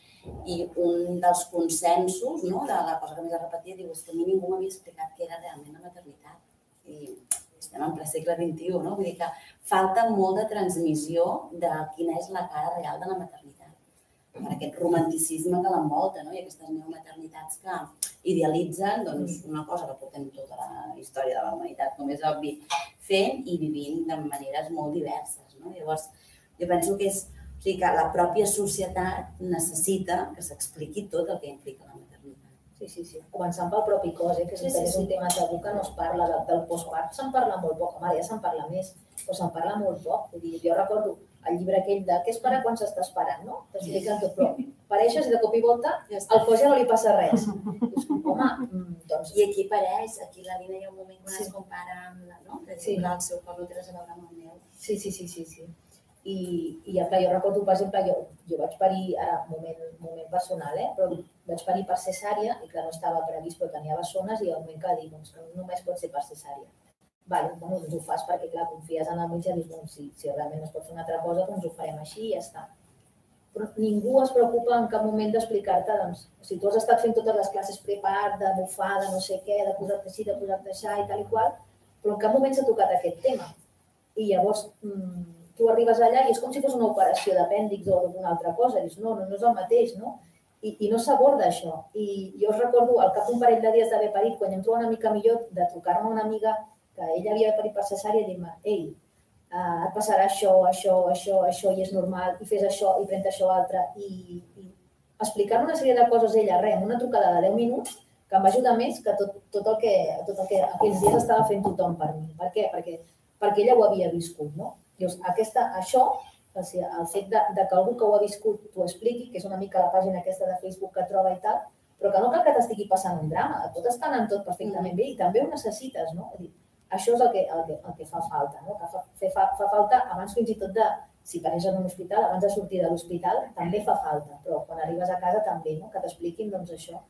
i un dels consensos, no, de la cosa que més es repetia, diu, és que a mi ningú m'havia explicat què era realment la maternitat. I estem en ple segle XXI, no? Vull dir que falta molt de transmissió de quina és la cara real de la maternitat. Per aquest romanticisme que l'envolta, no? I aquestes neomaternitats que idealitzen doncs, una cosa que portem tota la història de la humanitat, com és obvi, fent i vivint de maneres molt diverses. No? Llavors, jo penso que és, o sigui, que la pròpia societat necessita que s'expliqui tot el que implica la maternitat. Sí, sí, sí. Començant pel propi cos, eh, que Sí, sí, és un tema tabú que no es parla de, del postpart, se'n parla molt poc, home, ja se'n parla més, però se'n parla molt poc. Vull dir, jo recordo el llibre aquell de què es para quan s'està esperant, no? T'expliquen tot, però pareixes i de cop i volta al cos ja no li passa res. Dius, home, mm, doncs I aquí apareix, aquí la Dina hi ha un moment quan Sí. es compara amb la, no? Que Sí. el seu cos no té res a veure amb el meu. Sí, sí, sí, sí, sí. I, i clar, jo recordo, per exemple, jo, jo vaig parir, ara, moment, moment personal, eh? però vaig parir per cesària i que no estava previst, però tenia bessones i al moment que dic, doncs, que només pot ser per cesària. Vale, bueno, doncs ho fas perquè, clar, confies en el metge i dius, doncs, si, si realment es pot fer una altra cosa, doncs ho farem així i ja està. Però ningú es preocupa en cap moment d'explicar-te, doncs, si tu has estat fent totes les classes prepar, de bufar, de no sé què, de posar-te així, de posar-te i tal i qual, però en cap moment s'ha tocat aquest tema. I llavors mm, tu arribes allà i és com si fos una operació d'apèndix o d'alguna altra cosa. Dius, no, no, no és el mateix, no? I, i no s'aborda això. I jo us recordo, al cap d'un parell de dies d'haver parit, quan em trobo una mica millor, de trucar-me una amiga que ella havia parit per cesària i dir-me, ei, uh, et passarà això, això, això, això, i és normal, i fes això, i pren això altre, i, i explicar una sèrie de coses ella, res, una trucada de 10 minuts, que em va ajudar més que tot, tot, el que, tot el que aquells dies estava fent tothom per mi. Per què? Perquè, perquè ella ho havia viscut, no? Dius, aquesta, això, o sigui, el fet de, de que algú que ho ha viscut t'ho expliqui, que és una mica la pàgina aquesta de Facebook que troba i tal, però que no cal que t'estigui passant un drama, et pot estar anant tot perfectament bé i també ho necessites, no? És dir, això és el que, el que, el que fa falta, no? Que fa, fa, fa, fa falta abans fins i tot de, si pareix en un hospital, abans de sortir de l'hospital, també fa falta, però quan arribes a casa també, no? Que t'expliquin, doncs, això.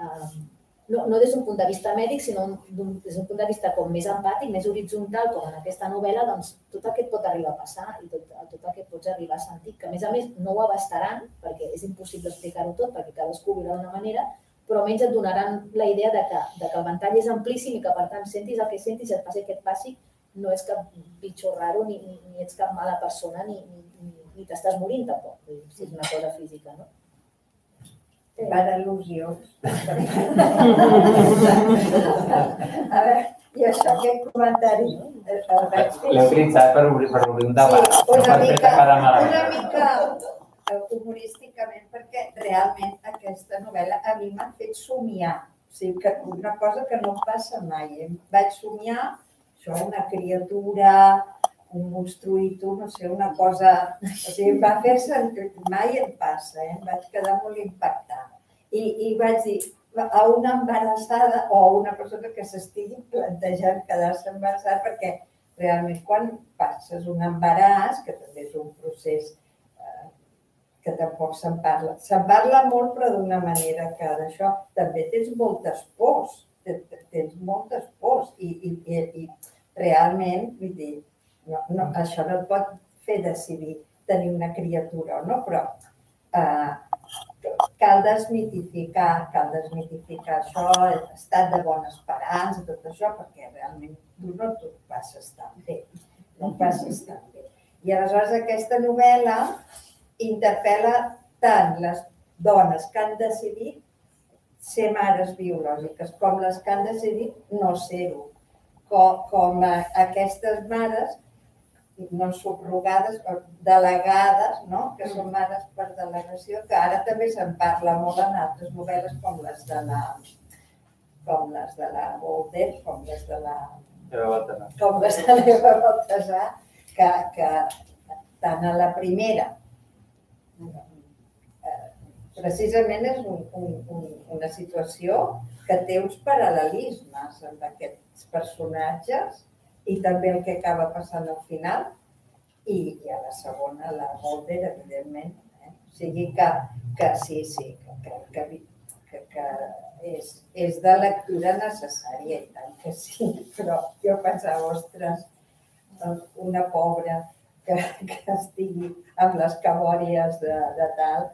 Um, no, no des d'un punt de vista mèdic, sinó d'un- des d'un punt de vista com més empàtic, més horitzontal, com en aquesta novel·la, doncs tot el que et pot arribar a passar i tot, tot el que pots arribar a sentir, que a més a més no ho abastaran, perquè és impossible explicar-ho tot, perquè cadascú viurà d'una manera, però almenys et donaran la idea de que, de que el ventall és amplíssim i que per tant sentis el que sentis, et passi el passi, no és cap bitxo raro ni, ni, ni ets cap mala persona ni, ni, ni, t'estàs morint tampoc, si és una cosa física, no? Va d'il·lusions. A veure, i això aquest comentari el, el vaig fer. L'he utilitzat per obrir, per obrir un debat, Sí, no una per fer mica, una mica eh, humorísticament, perquè realment aquesta novel·la a mi m'ha fet somiar. O sigui, que una cosa que no em passa mai. Em vaig somiar això, una criatura, un monstruïto, no sé, una cosa... O sigui, va fer sentir... Mai em passa, eh? em vaig quedar molt impactada. I, i vaig dir, a una embarassada o a una persona que s'estigui plantejant quedar-se embarassada, perquè realment quan passes un embaràs, que també és un procés eh, que tampoc se'n parla, se'n parla molt però d'una manera que d'això també tens moltes pors, te- te- tens moltes pors i, i, i, i realment, vull dir, no, no, això no et pot fer decidir tenir una criatura o no, però eh, cal desmitificar, cal desmitificar això, l'estat de bona esperança, tot això, perquè realment tu no t'ho passes tan bé, no passes tan bé. I aleshores aquesta novel·la interpel·la tant les dones que han decidit ser mares biològiques com les que han decidit no ser-ho, com, com aquestes mares no subrogades, o delegades, no? que són mares per delegació, que ara també se'n parla molt en altres novel·les com les de la com les de la Golden, com les de la Però com les de l'Eva Baltasar, que, que tant a la primera eh, precisament és un, un, un, una situació que té uns paral·lelismes amb aquests personatges i també el que acaba passant al final, i, i a la segona la Boulder, evidentment. Eh? O sigui que, que sí, sí, que, que, que, que, és, és de lectura necessària i tant que sí, però jo pensava, ostres, una pobra que, que estigui amb les cabòries de, de tal,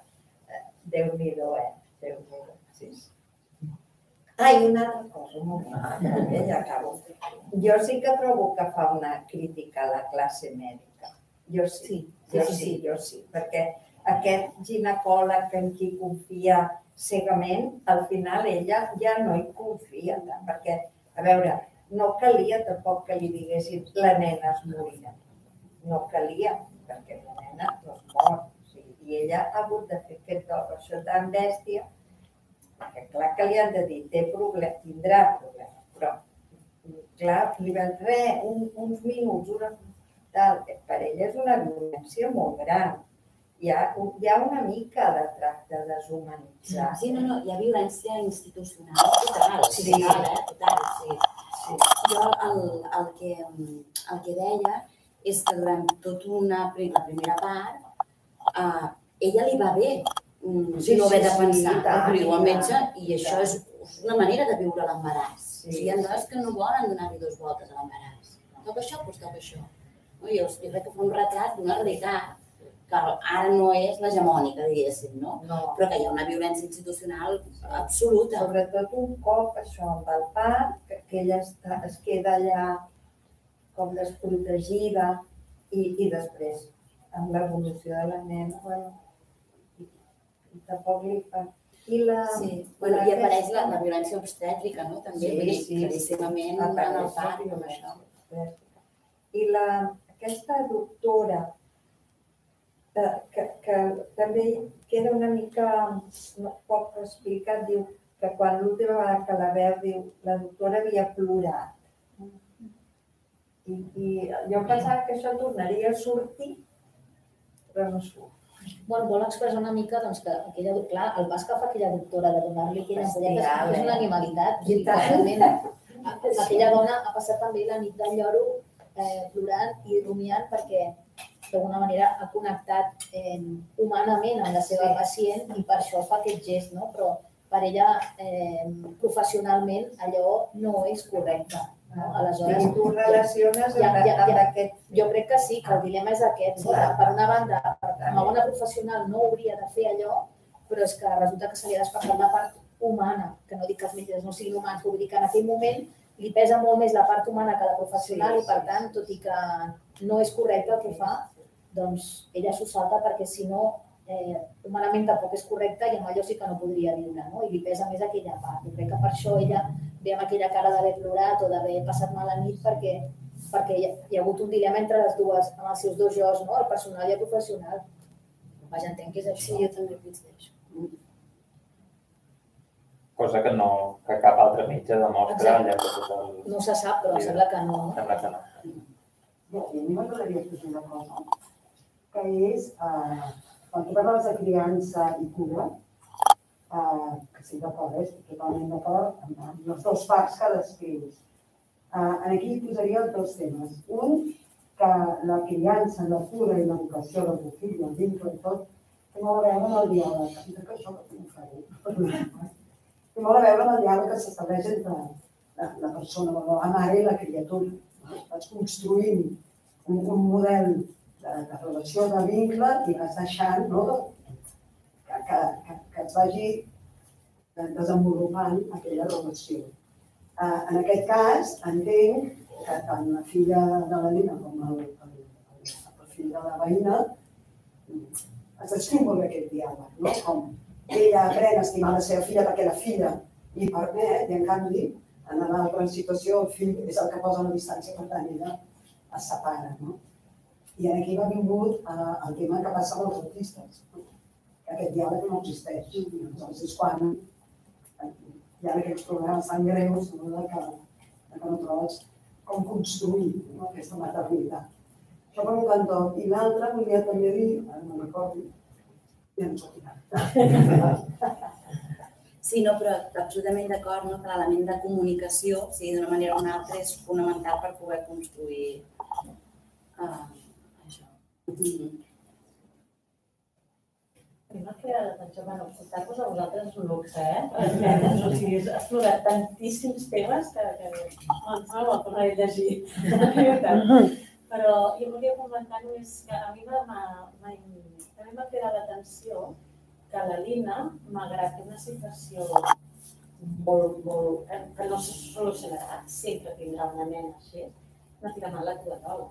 eh, Déu-n'hi-do, eh? Déu-n'hi-do, sí, sí. Ah, i una cosa, també ja acabo. Jo sí que trobo que fa una crítica a la classe mèdica. Jo sí, jo sí, sí, jo sí, perquè aquest ginecòleg en qui confia cegament, al final ella ja no hi confia tant, perquè, a veure, no calia tampoc que li diguessin la nena es morirà. No calia, perquè la nena no es mor. O sigui, I ella ha hagut de fer aquest això tan bèstia perquè clar que li han de dir, té problema, tindrà problema, però clar, li van res, un, uns minuts, una, tal, per ella és una violència molt gran. Hi ha, hi ha una mica de tracte deshumanitzat. Sí, no, no, hi ha violència institucional total, sí. total, eh? total, sí. sí. Jo el, el, que, el que deia és que durant tota una, la primera part, uh, ella li va bé, mm, sí, no haver de pensar sí, sí, al metge i això és una manera de viure l'embaràs. Sí. O sigui, hi ha dones que no volen donar-li dues voltes a l'embaràs. Toca això, doncs toca això. No? I jo crec que fa un retrat d'una realitat que ara no és l'hegemònica, diguéssim, no? no? Però que hi ha una violència institucional absoluta. Sobretot un cop això amb el part, que, que ella està, es queda allà com desprotegida i, i després amb l'evolució de la nena, bueno, tampoc li fa. I la, sí. bueno, i apareix la, la violència obstètrica, no? També, sí, sí, claríssimament sí. en el part, amb això. I la, aquesta doctora, eh, que, que també queda una mica poc explicat, diu que quan l'última vegada que la veu, diu, la doctora havia plorat. I, I jo pensava que això tornaria a sortir, però no surt bueno, vol expressar una mica doncs, que aquella, clar, el pas que fa aquella doctora de donar-li aquella ampolleta és una animalitat. I realment, aquella dona ha passat també la nit del lloro eh, plorant i rumiant perquè d'alguna manera ha connectat eh, humanament amb la seva pacient i per això fa aquest gest, no? però per ella eh, professionalment allò no és correcte. No? Aleshores, I tu relaciones ja, ja, ja, amb aquest... Jo crec que sí, que el dilema és aquest. Sí, per una banda, una bona professional no hauria de fer allò, però és que resulta que se li ha despassat la part humana, que no dic que els metges no siguin humans, vull dir que en aquell moment li pesa molt més la part humana que la professional sí, i per tant, tot i que no és correcte el que fa, doncs ella s'ho salta perquè si no eh, humanament tampoc és correcte i amb allò sí que no podria viure, no? I li pesa més aquella part. Jo crec que per això ella ve amb aquella cara d'haver plorat o d'haver passat mala nit perquè, perquè hi ha, hi ha hagut un dilema entre les dues, amb els seus dos jocs, no? el personal i el professional. Vaja, entenc que és així. Sí, jo també coincideixo. Cosa que no, que cap altre metge demostra al llarg de tot el... No se sap, però sí, sembla que no. Sembla que no. Bé, a mi m'agradaria afegir una cosa, que és, eh, quan tu parles de criança i cura, eh, que sí, d'acord, eh? estic totalment d'acord amb, amb els dos parts que descrius. Eh, aquí posaria dos temes. Un, que la criança, la cura i l'educació del teu fill, el i tot, té molt a veure amb el diàleg. I que això no ho faré. té molt a veure amb el diàleg que s'estableix entre la, la persona, la mare i la criatura. Vaig construint un, un model de, de relació de vincle i vas deixant no, que, que, que, que es vagi desenvolupant aquella relació. Eh, en aquest cas, entenc que tant la filla de la nena com el, el, el, el fill de la veïna es descriu molt bé aquest diàleg, no? Com ella aprèn a estimar la seva filla perquè la filla li permet, i en canvi, en l'altra situació, el fill és el que posa la distància, per tant, ella es separa, no? I aquí va vingut eh, el tema que passa amb els autistes. No? aquest diàleg no existeix. Llavors és quan hi ha aquests problemes tan greus no, de, que, de que no trobes com construir no, aquesta maternitat. Això per un cantó. I l'altre volia també dir, ara no recordo, ja no s'ho Sí, no, però absolutament d'acord no, que l'element de comunicació, o sigui, d'una manera o una altra, és fonamental per poder construir. Mhm. A mi m'ha cridat l'atenció, bueno, escoltar-vos a vosaltres un luxe, eh? Nenes, o sigui, has explorat tantíssims temes que, que no, no me'l tornaré a llegir. Però jo volia comentar només que a mi m'ha, m'ha- m'ha- també m'ha cridat l'atenció que la Lina, malgrat que una situació molt, molt, que no se solucionarà, sempre tindrà una nena així, no tira mal la tovallola.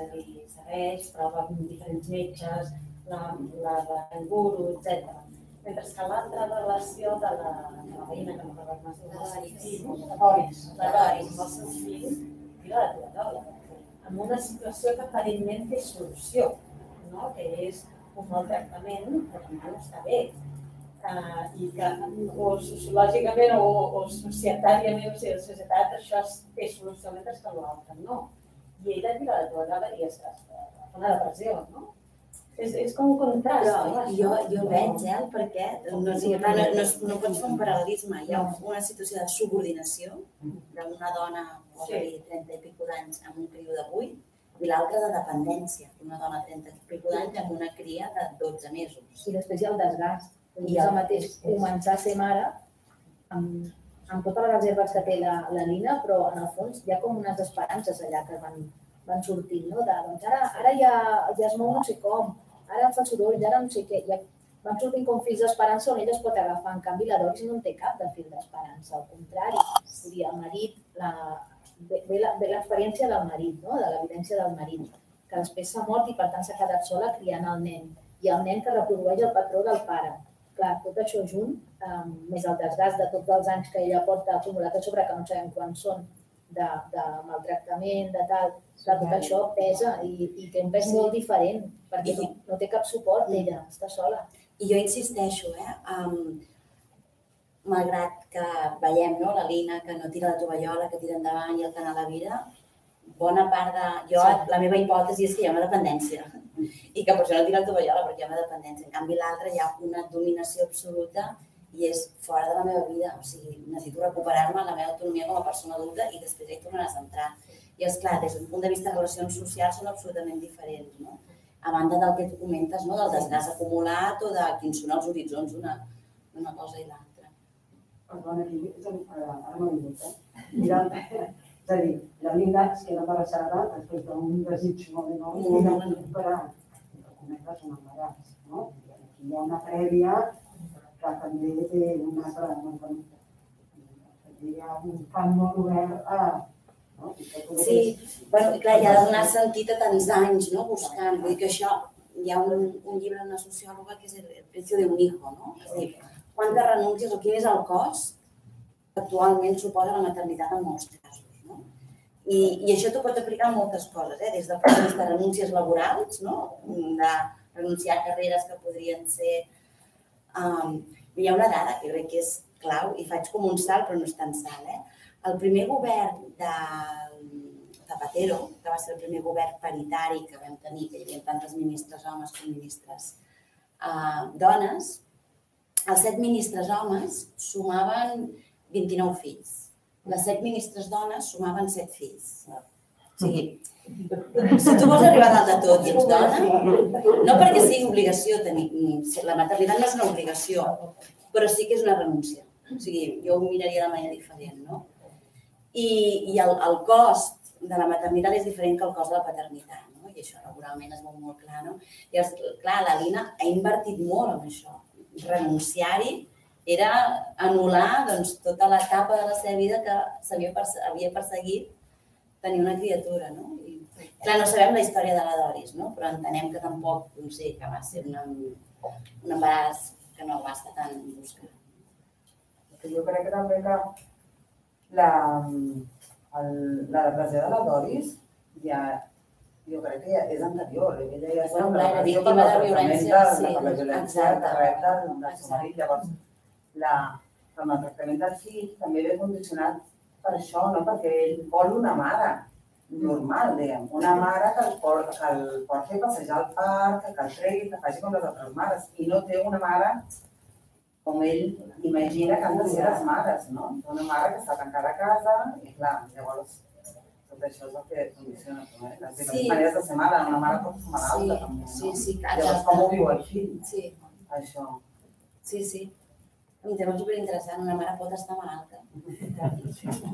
Dir, segueix, prova amb diferents metges, la, la de guru, etc. Mentre que l'altra relació de la, de la veïna, que no recordo més de Boris, de Boris, amb els seus fills, tira la tovallola. Amb una situació que aparentment té solució, no? que és un mal tractament, però que no està bé. Uh, i que o sociològicament o, o societàriament, o sigui, la societat això té solució mentre que l'altre no. I tovallola i es, es fa una depressió, no? És, és com un contrast. Però no? jo, jo el veig, eh, perquè no, no, no, no, no pots fer un paral·lelisme. Hi ha una situació de subordinació d'una dona, posa Sí. 30 i pico d'anys, amb un criu de 8, i l'altra de dependència, una dona de 30 i pico d'anys amb una cria de 12 mesos. I després hi ha el desgast. I I el- el mateix començar a ser mare amb, amb totes les reserves que té la, la Lina, però en el fons hi ha com unes esperances allà que van, van sortint, no? De, doncs ara, ara ja, ja es mou no sé com, ara fa soroll, ara no sé què. Ja van sortint com fills d'esperança on ella es pot agafar. En canvi, la Doris no en té cap de fill d'esperança, al contrari. Vull el marit, la, ve, ve l'experiència del marit, no? de l'evidència del marit, que després s'ha mort i per tant s'ha quedat sola criant el nen. I el nen que reprodueix el patró del pare. Clar, tot això junt, um, més el desgast de tots els anys que ella porta acumulat a sobre, que no sabem quants són, de, de maltractament, de tal, clar, tot això pesa i, i té un pes molt diferent, perquè no, no té cap suport ella, està sola. I jo insisteixo, eh, um, malgrat que veiem no, la Lina que no tira la tovallola, que tira endavant i el canal la vida, bona part de... Jo, Sí. la meva hipòtesi és que hi ha una dependència i que per això no tira la tovallola, perquè hi ha una dependència. En canvi, l'altra hi ha una dominació absoluta i és fora de la meva vida. O sigui, necessito recuperar-me la meva autonomia com a persona adulta i després hi tornaràs a entrar. I és clar, des d'un punt de vista de relacions socials són absolutament diferents, no? A banda del que tu comentes, no? del desgast acumulat o de quins són els horitzons d'una cosa i l'altra. Perdona, aquí, ara ara m'ha vingut, eh? És a dir, la Linda es queda embarassada després d'un desig molt enorme i de recuperar, entre cometes, un embaràs, no? I aquí hi ha una prèvia que també té una altra... Una, hi ha un camp molt obert a... No? Sí, bueno, clar, hi ha de donar sentit a tants anys, no?, buscant. Vull dir que això, hi ha un, un llibre d'una sociòloga que és el, precio de un hijo, no? És dir, quantes renúncies o quin és el cost que actualment suposa la maternitat en no? I, i això t'ho pot aplicar a moltes coses, eh? des de vista de renúncies laborals, no? de renunciar a carreres que podrien ser... Um, hi ha una dada que crec que és clau i faig com un salt, però no és tan salt. Eh? El primer govern de Zapatero, que va ser el primer govern paritari que vam tenir, que hi havia tantes ministres homes com ministres uh, dones, els set ministres homes sumaven 29 fills. Les set ministres dones sumaven set fills. O sigui, si tu vols arribar a dalt de tot i ets dona, no perquè sigui obligació tenir... La maternitat no és una obligació, però sí que és una renúncia. O sigui, jo ho miraria de manera diferent, no? I, i el, el cost de la maternitat és diferent que el cost de la paternitat, no? I això laboralment és molt, molt clar, no? I clar, la Lina ha invertit molt en això. Renunciar-hi era anul·lar doncs, tota l'etapa de la seva vida que s'havia perse havia perseguit tenir una criatura, no? I, clar, no sabem la història de la Doris, no? Però entenem que tampoc, doncs sí, que va ser una, un embaràs que no va estar tan buscat. jo crec que també que la, el, la depressió de la Doris ja, jo crec que ja és anterior, ella ja és Bueno, depressió víctima de violència, tractament sí, de, la violència exacte. que rep del, del seu marit. Llavors, la, el maltractament del fill també ve condicionat per això, no? perquè ell vol una mare normal, diguem, una mare que el, por, que el porti a passejar al parc, que el tregui, que faci com les altres mares, i no té una mare com ell imagina que han de ser les mares, no? Una mare que està tancada a casa i, clar, llavors tot això és el que condiciona també. Les Sí. maneres de ser mare, una mare pot ser malalta Sí, també, no? sí, sí, Llavors, exacte. com ho viu així, Sí, això? sí, sí. Un tema superinteressant, una mare pot estar malalta.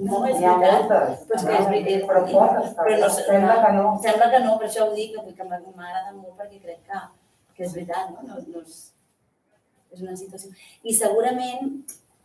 No, és veritat. Però és que és veritat. però pot estar, Però no, sembla que no. Sembla que no, per això ho dic, que, que m'agrada molt perquè crec que, que és veritat, no? no, no és, és una situació. I segurament,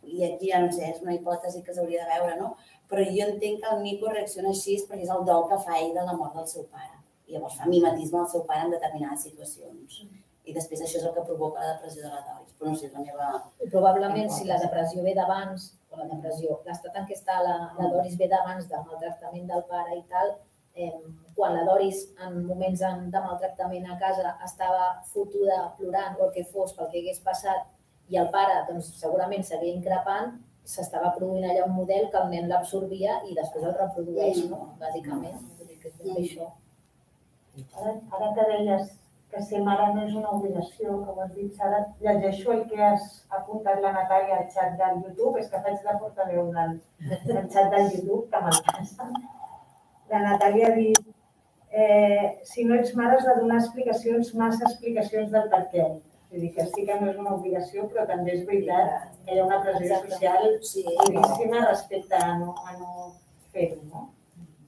i aquí ja no sé, és una hipòtesi que s'hauria de veure, no? però jo entenc que el Nico reacciona així perquè és el dol que fa ell de la mort del seu pare. I llavors fa mimetisme al seu pare en determinades situacions. I després això és el que provoca la depressió de la Doris. Però no sé, la meva... I probablement si la depressió ve d'abans, o la depressió, l'estat en què està la, la Doris ve d'abans del maltractament del pare i tal, eh, quan la Doris en moments en, de maltractament a casa estava fotuda, plorant o el que fos pel que hagués passat i el pare doncs, segurament seguia increpant, s'estava produint allà un model que el nen l'absorbia i després el reprodueix, no? bàsicament. Vull dir que és ben bé això. Ara, ara que deies que ser mare no és una obligació, com has dit, Sara, llegeixo el que has apuntat la Natàlia al xat del YouTube, és que faig de portaveu del, del xat del YouTube, que m'encanta. La Natàlia ha dit, eh, si no ets mare has de donar explicacions, massa explicacions del per què. Vull dir que sí que no és una obligació, però també és veritat que hi ha una pressió social Sí, duríssima respecte a no, a no fer-ho, no?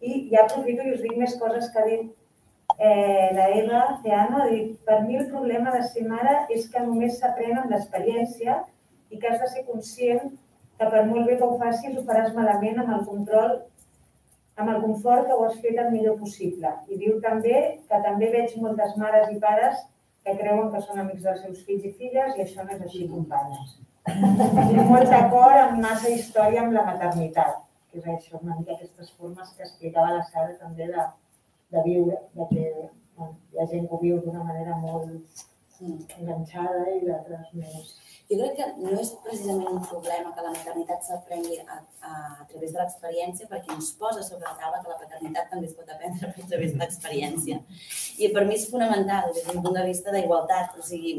I ja aprofito i us dic més coses que ha dit eh, la Eva Teano, ha dit, per mi el problema de ser mare és que només s'aprèn amb l'experiència i que has de ser conscient que per molt bé que ho facis ho faràs malament amb el control, amb el confort que ho has fet el millor possible. I diu també que també veig moltes mares i pares que creuen que són amics dels seus fills i filles i això no és així, companyes. I molt d'acord amb massa història amb la maternitat, que és això, una mica aquestes formes que explicava la Sara també de, de viure, de que bueno, hi ha gent que ho viu d'una manera molt enganxada i d'altres més. Jo crec que no és precisament un problema que la maternitat s'aprengui a, a, a través de l'experiència, perquè ens posa sobre la taula que la paternitat també es pot aprendre a través de l'experiència. I per mi és fonamental des d'un punt de vista d'igualtat, o sigui,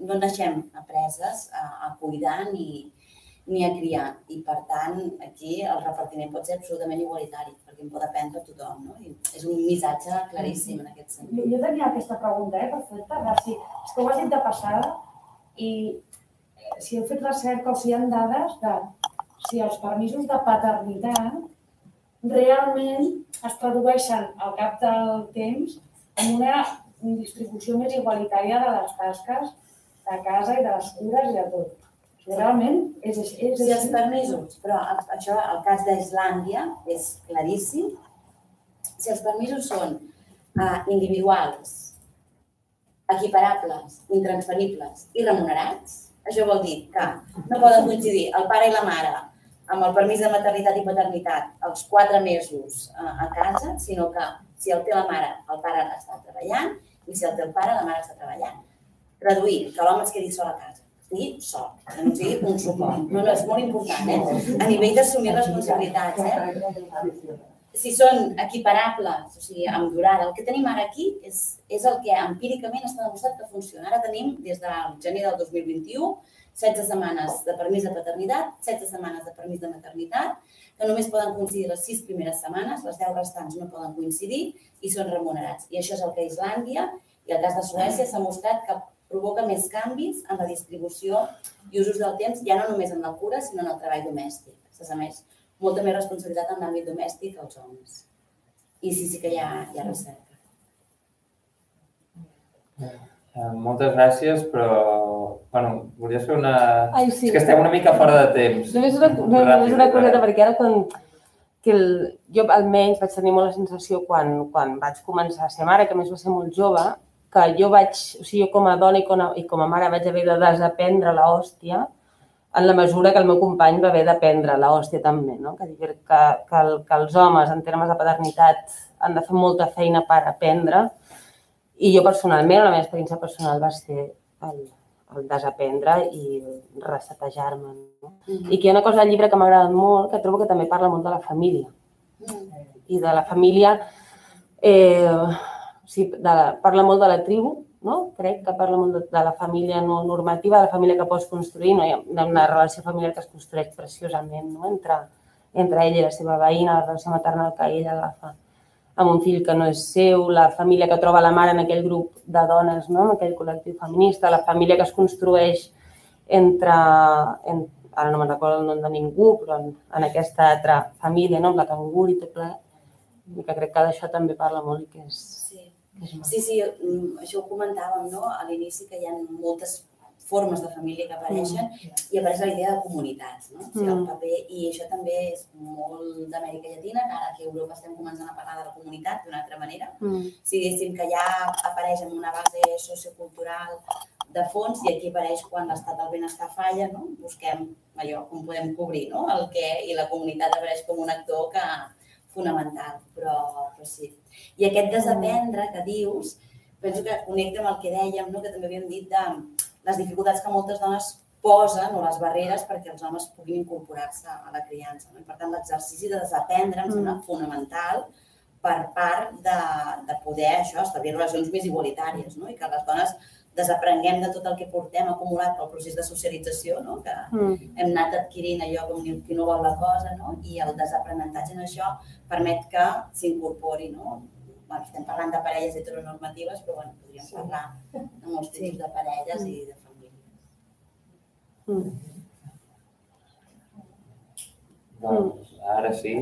no naixem apreses a, a cuidar ni, ni a criar. I per tant, aquí el repartiment pot ser absolutament igualitari, perquè en pot aprendre tothom. No? I és un missatge claríssim en aquest Jo, sentit. jo tenia aquesta pregunta, eh, perfecta, de si, és que ho has dit de passada i eh, si heu fet recerca o si hi ha dades de si els permisos de paternitat realment es tradueixen al cap del temps en una distribució més igualitària de les tasques de casa i de les cures i de tot. Realment és, és, és Si els permisos, però això, el cas d'Islàndia és claríssim, si els permisos són uh, individuals, equiparables, intransferibles i remunerats, això vol dir que no poden coincidir el pare i la mare amb el permís de maternitat i paternitat els quatre mesos uh, a casa, sinó que si el té la mare, el pare està treballant i si el té el pare, la mare està treballant. Reduir, que l'home es quedi sol a casa sol, que no sigui un suport. No, no, és molt important, eh? A nivell d'assumir responsabilitats, eh? Si són equiparables, o sigui, amb durada, el que tenim ara aquí és, és el que empíricament està demostrat que funciona. Ara tenim, des del gener del 2021, 16 setmanes de permís de paternitat, 16 setmanes de permís de maternitat, que només poden coincidir les 6 primeres setmanes, les 10 restants no poden coincidir i són remunerats. I això és el que Islàndia i el cas de Suècia s'ha mostrat que provoca més canvis en la distribució i usos del temps, ja no només en la cura, sinó en el treball domèstic. S'assumeix molta més responsabilitat en l'àmbit domèstic als homes. I sí, sí que hi ha, hi ha recerca. Eh, moltes gràcies, però, bueno, volia fer una... Ai, sí. És que estem una mica fora de temps. Només una, no, només una coseta, perquè ara quan... Que el, jo almenys vaig tenir molt la sensació quan, quan vaig començar a ser mare, que a més va ser molt jove, que jo vaig, o sigui, jo com a dona i com a, i com a mare vaig haver de desaprendre la hòstia en la mesura que el meu company va haver d'aprendre la hòstia també, no? Que, que, que, el, que els homes, en termes de paternitat, han de fer molta feina per aprendre i jo personalment, la meva experiència personal va ser el, el desaprendre i resetejar-me. No? I que hi ha una cosa del llibre que m'ha agradat molt, que trobo que també parla molt de la família. I de la família, eh, sigui, de la, parla molt de la tribu, no? crec que parla molt de, de la família no normativa, de la família que pots construir, no? Hi ha una relació familiar que es construeix preciosament no? entre, entre ell i la seva veïna, la relació maternal que ella agafa amb un fill que no és seu, la família que troba la mare en aquell grup de dones, no? en aquell col·lectiu feminista, la família que es construeix entre, en, ara no me'n recordo el nom de ningú, però en, en aquesta altra família, no? amb la cangur i tot ple, i que crec que d'això també parla molt i que és... Sí. que Sí, mm, això ho comentàvem no? a l'inici, que hi ha moltes formes de família que apareixen i apareix la idea de comunitats, no? O sigui, el Mm. paper, I això també és molt d'Amèrica Llatina, que ara aquí a Europa estem començant a parlar de la comunitat d'una altra manera. Mm. Si diguéssim que ja apareix en una base sociocultural de fons i aquí apareix quan l'estat del benestar falla, no? busquem allò com podem cobrir, no? el que, i la comunitat apareix com un actor que fonamental, però, però sí. I aquest desaprendre que dius, penso que connecta amb el que dèiem, no? que també havíem dit de les dificultats que moltes dones posen o les barreres perquè els homes puguin incorporar-se a la criança. No? I per tant, l'exercici de desaprendre em sembla fonamental per part de, de poder això, establir relacions més igualitàries no? i que les dones desaprenguem de tot el que portem acumulat pel procés de socialització, no? que Mm. hem anat adquirint allò com diu qui no vol la cosa, no? i el desaprenentatge en això permet que s'incorpori. No? Bueno, estem parlant de parelles heteronormatives, però bueno, podríem Sí. parlar de molts tipus de parelles i de famílies. Mm. Doncs ara sí.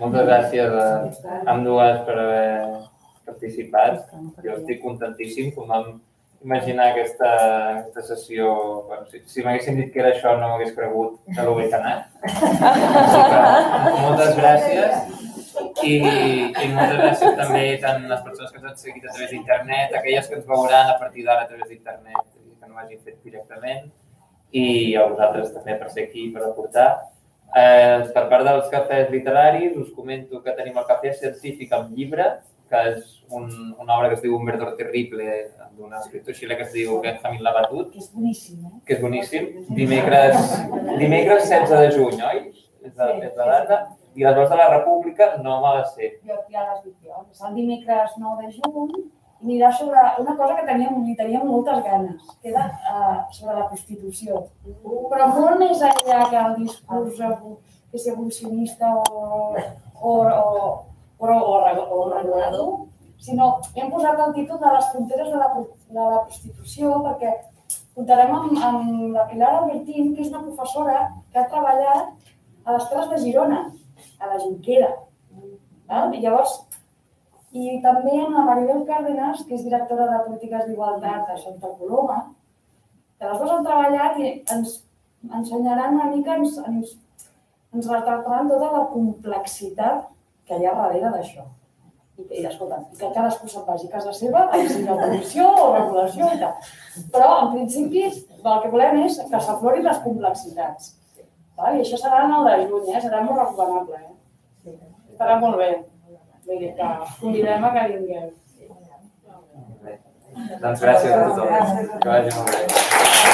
Moltes gràcies a ambdues per haver participat. Jo estic contentíssim, com vam imaginar aquesta, aquesta sessió. Bueno, si si m'haguessin dit que era això, no m'hagués cregut que l'ho hagués anat. Moltes gràcies. I, I moltes gràcies també tant a les persones que ens han seguit a través d'internet, aquelles que ens veuran a partir d'ara a través d'internet que no ho hagin fet directament, i a vosaltres també per ser aquí, per aportar. Eh, per part dels cafès literaris, us comento que tenim el Cafè Científic amb llibre, que és un, una obra que es diu Un verdor terrible, d'un escriptor xilè que es diu Benjamin Labatut, Que és boníssim, eh? que és boníssim. Dimecres, dimecres 16 de juny, oi? És la, és la data. I les veus de la República no me les sé. Jo ja l'has dit jo. És el dimecres 9 de juny i anirà sobre una cosa que teníem, li teníem moltes ganes, que era uh, sobre la prostitució. Però molt més enllà que el discurs que és evolucionista o, o, o, o, o, o regulador, sinó hem posat el títol de les fronteres de la, de la prostitució perquè comptarem amb, amb la Pilar Albertín, que és una professora que ha treballat a les Terres de Girona, a la Junquera. Val? I llavors, i també amb la Maribel Cárdenas, que és directora de Polítiques d'Igualtat a Santa Coloma, que les dues han treballat i ens ensenyaran una mica, ens, ens, ens retrataran tota la complexitat que hi ha darrere d'això. I, i escolta, i que cadascú se'n vagi a casa seva, a si la comissió o regulació i tal. Però, en principi, el que volem és que s'aflorin les complexitats. Val? I això serà el 9 de juny, eh? serà molt recomanable. Eh? Estarà molt bé. Vull dir que convidem a que vingueu. Doncs gràcies a tothom. Que vagi molt bé.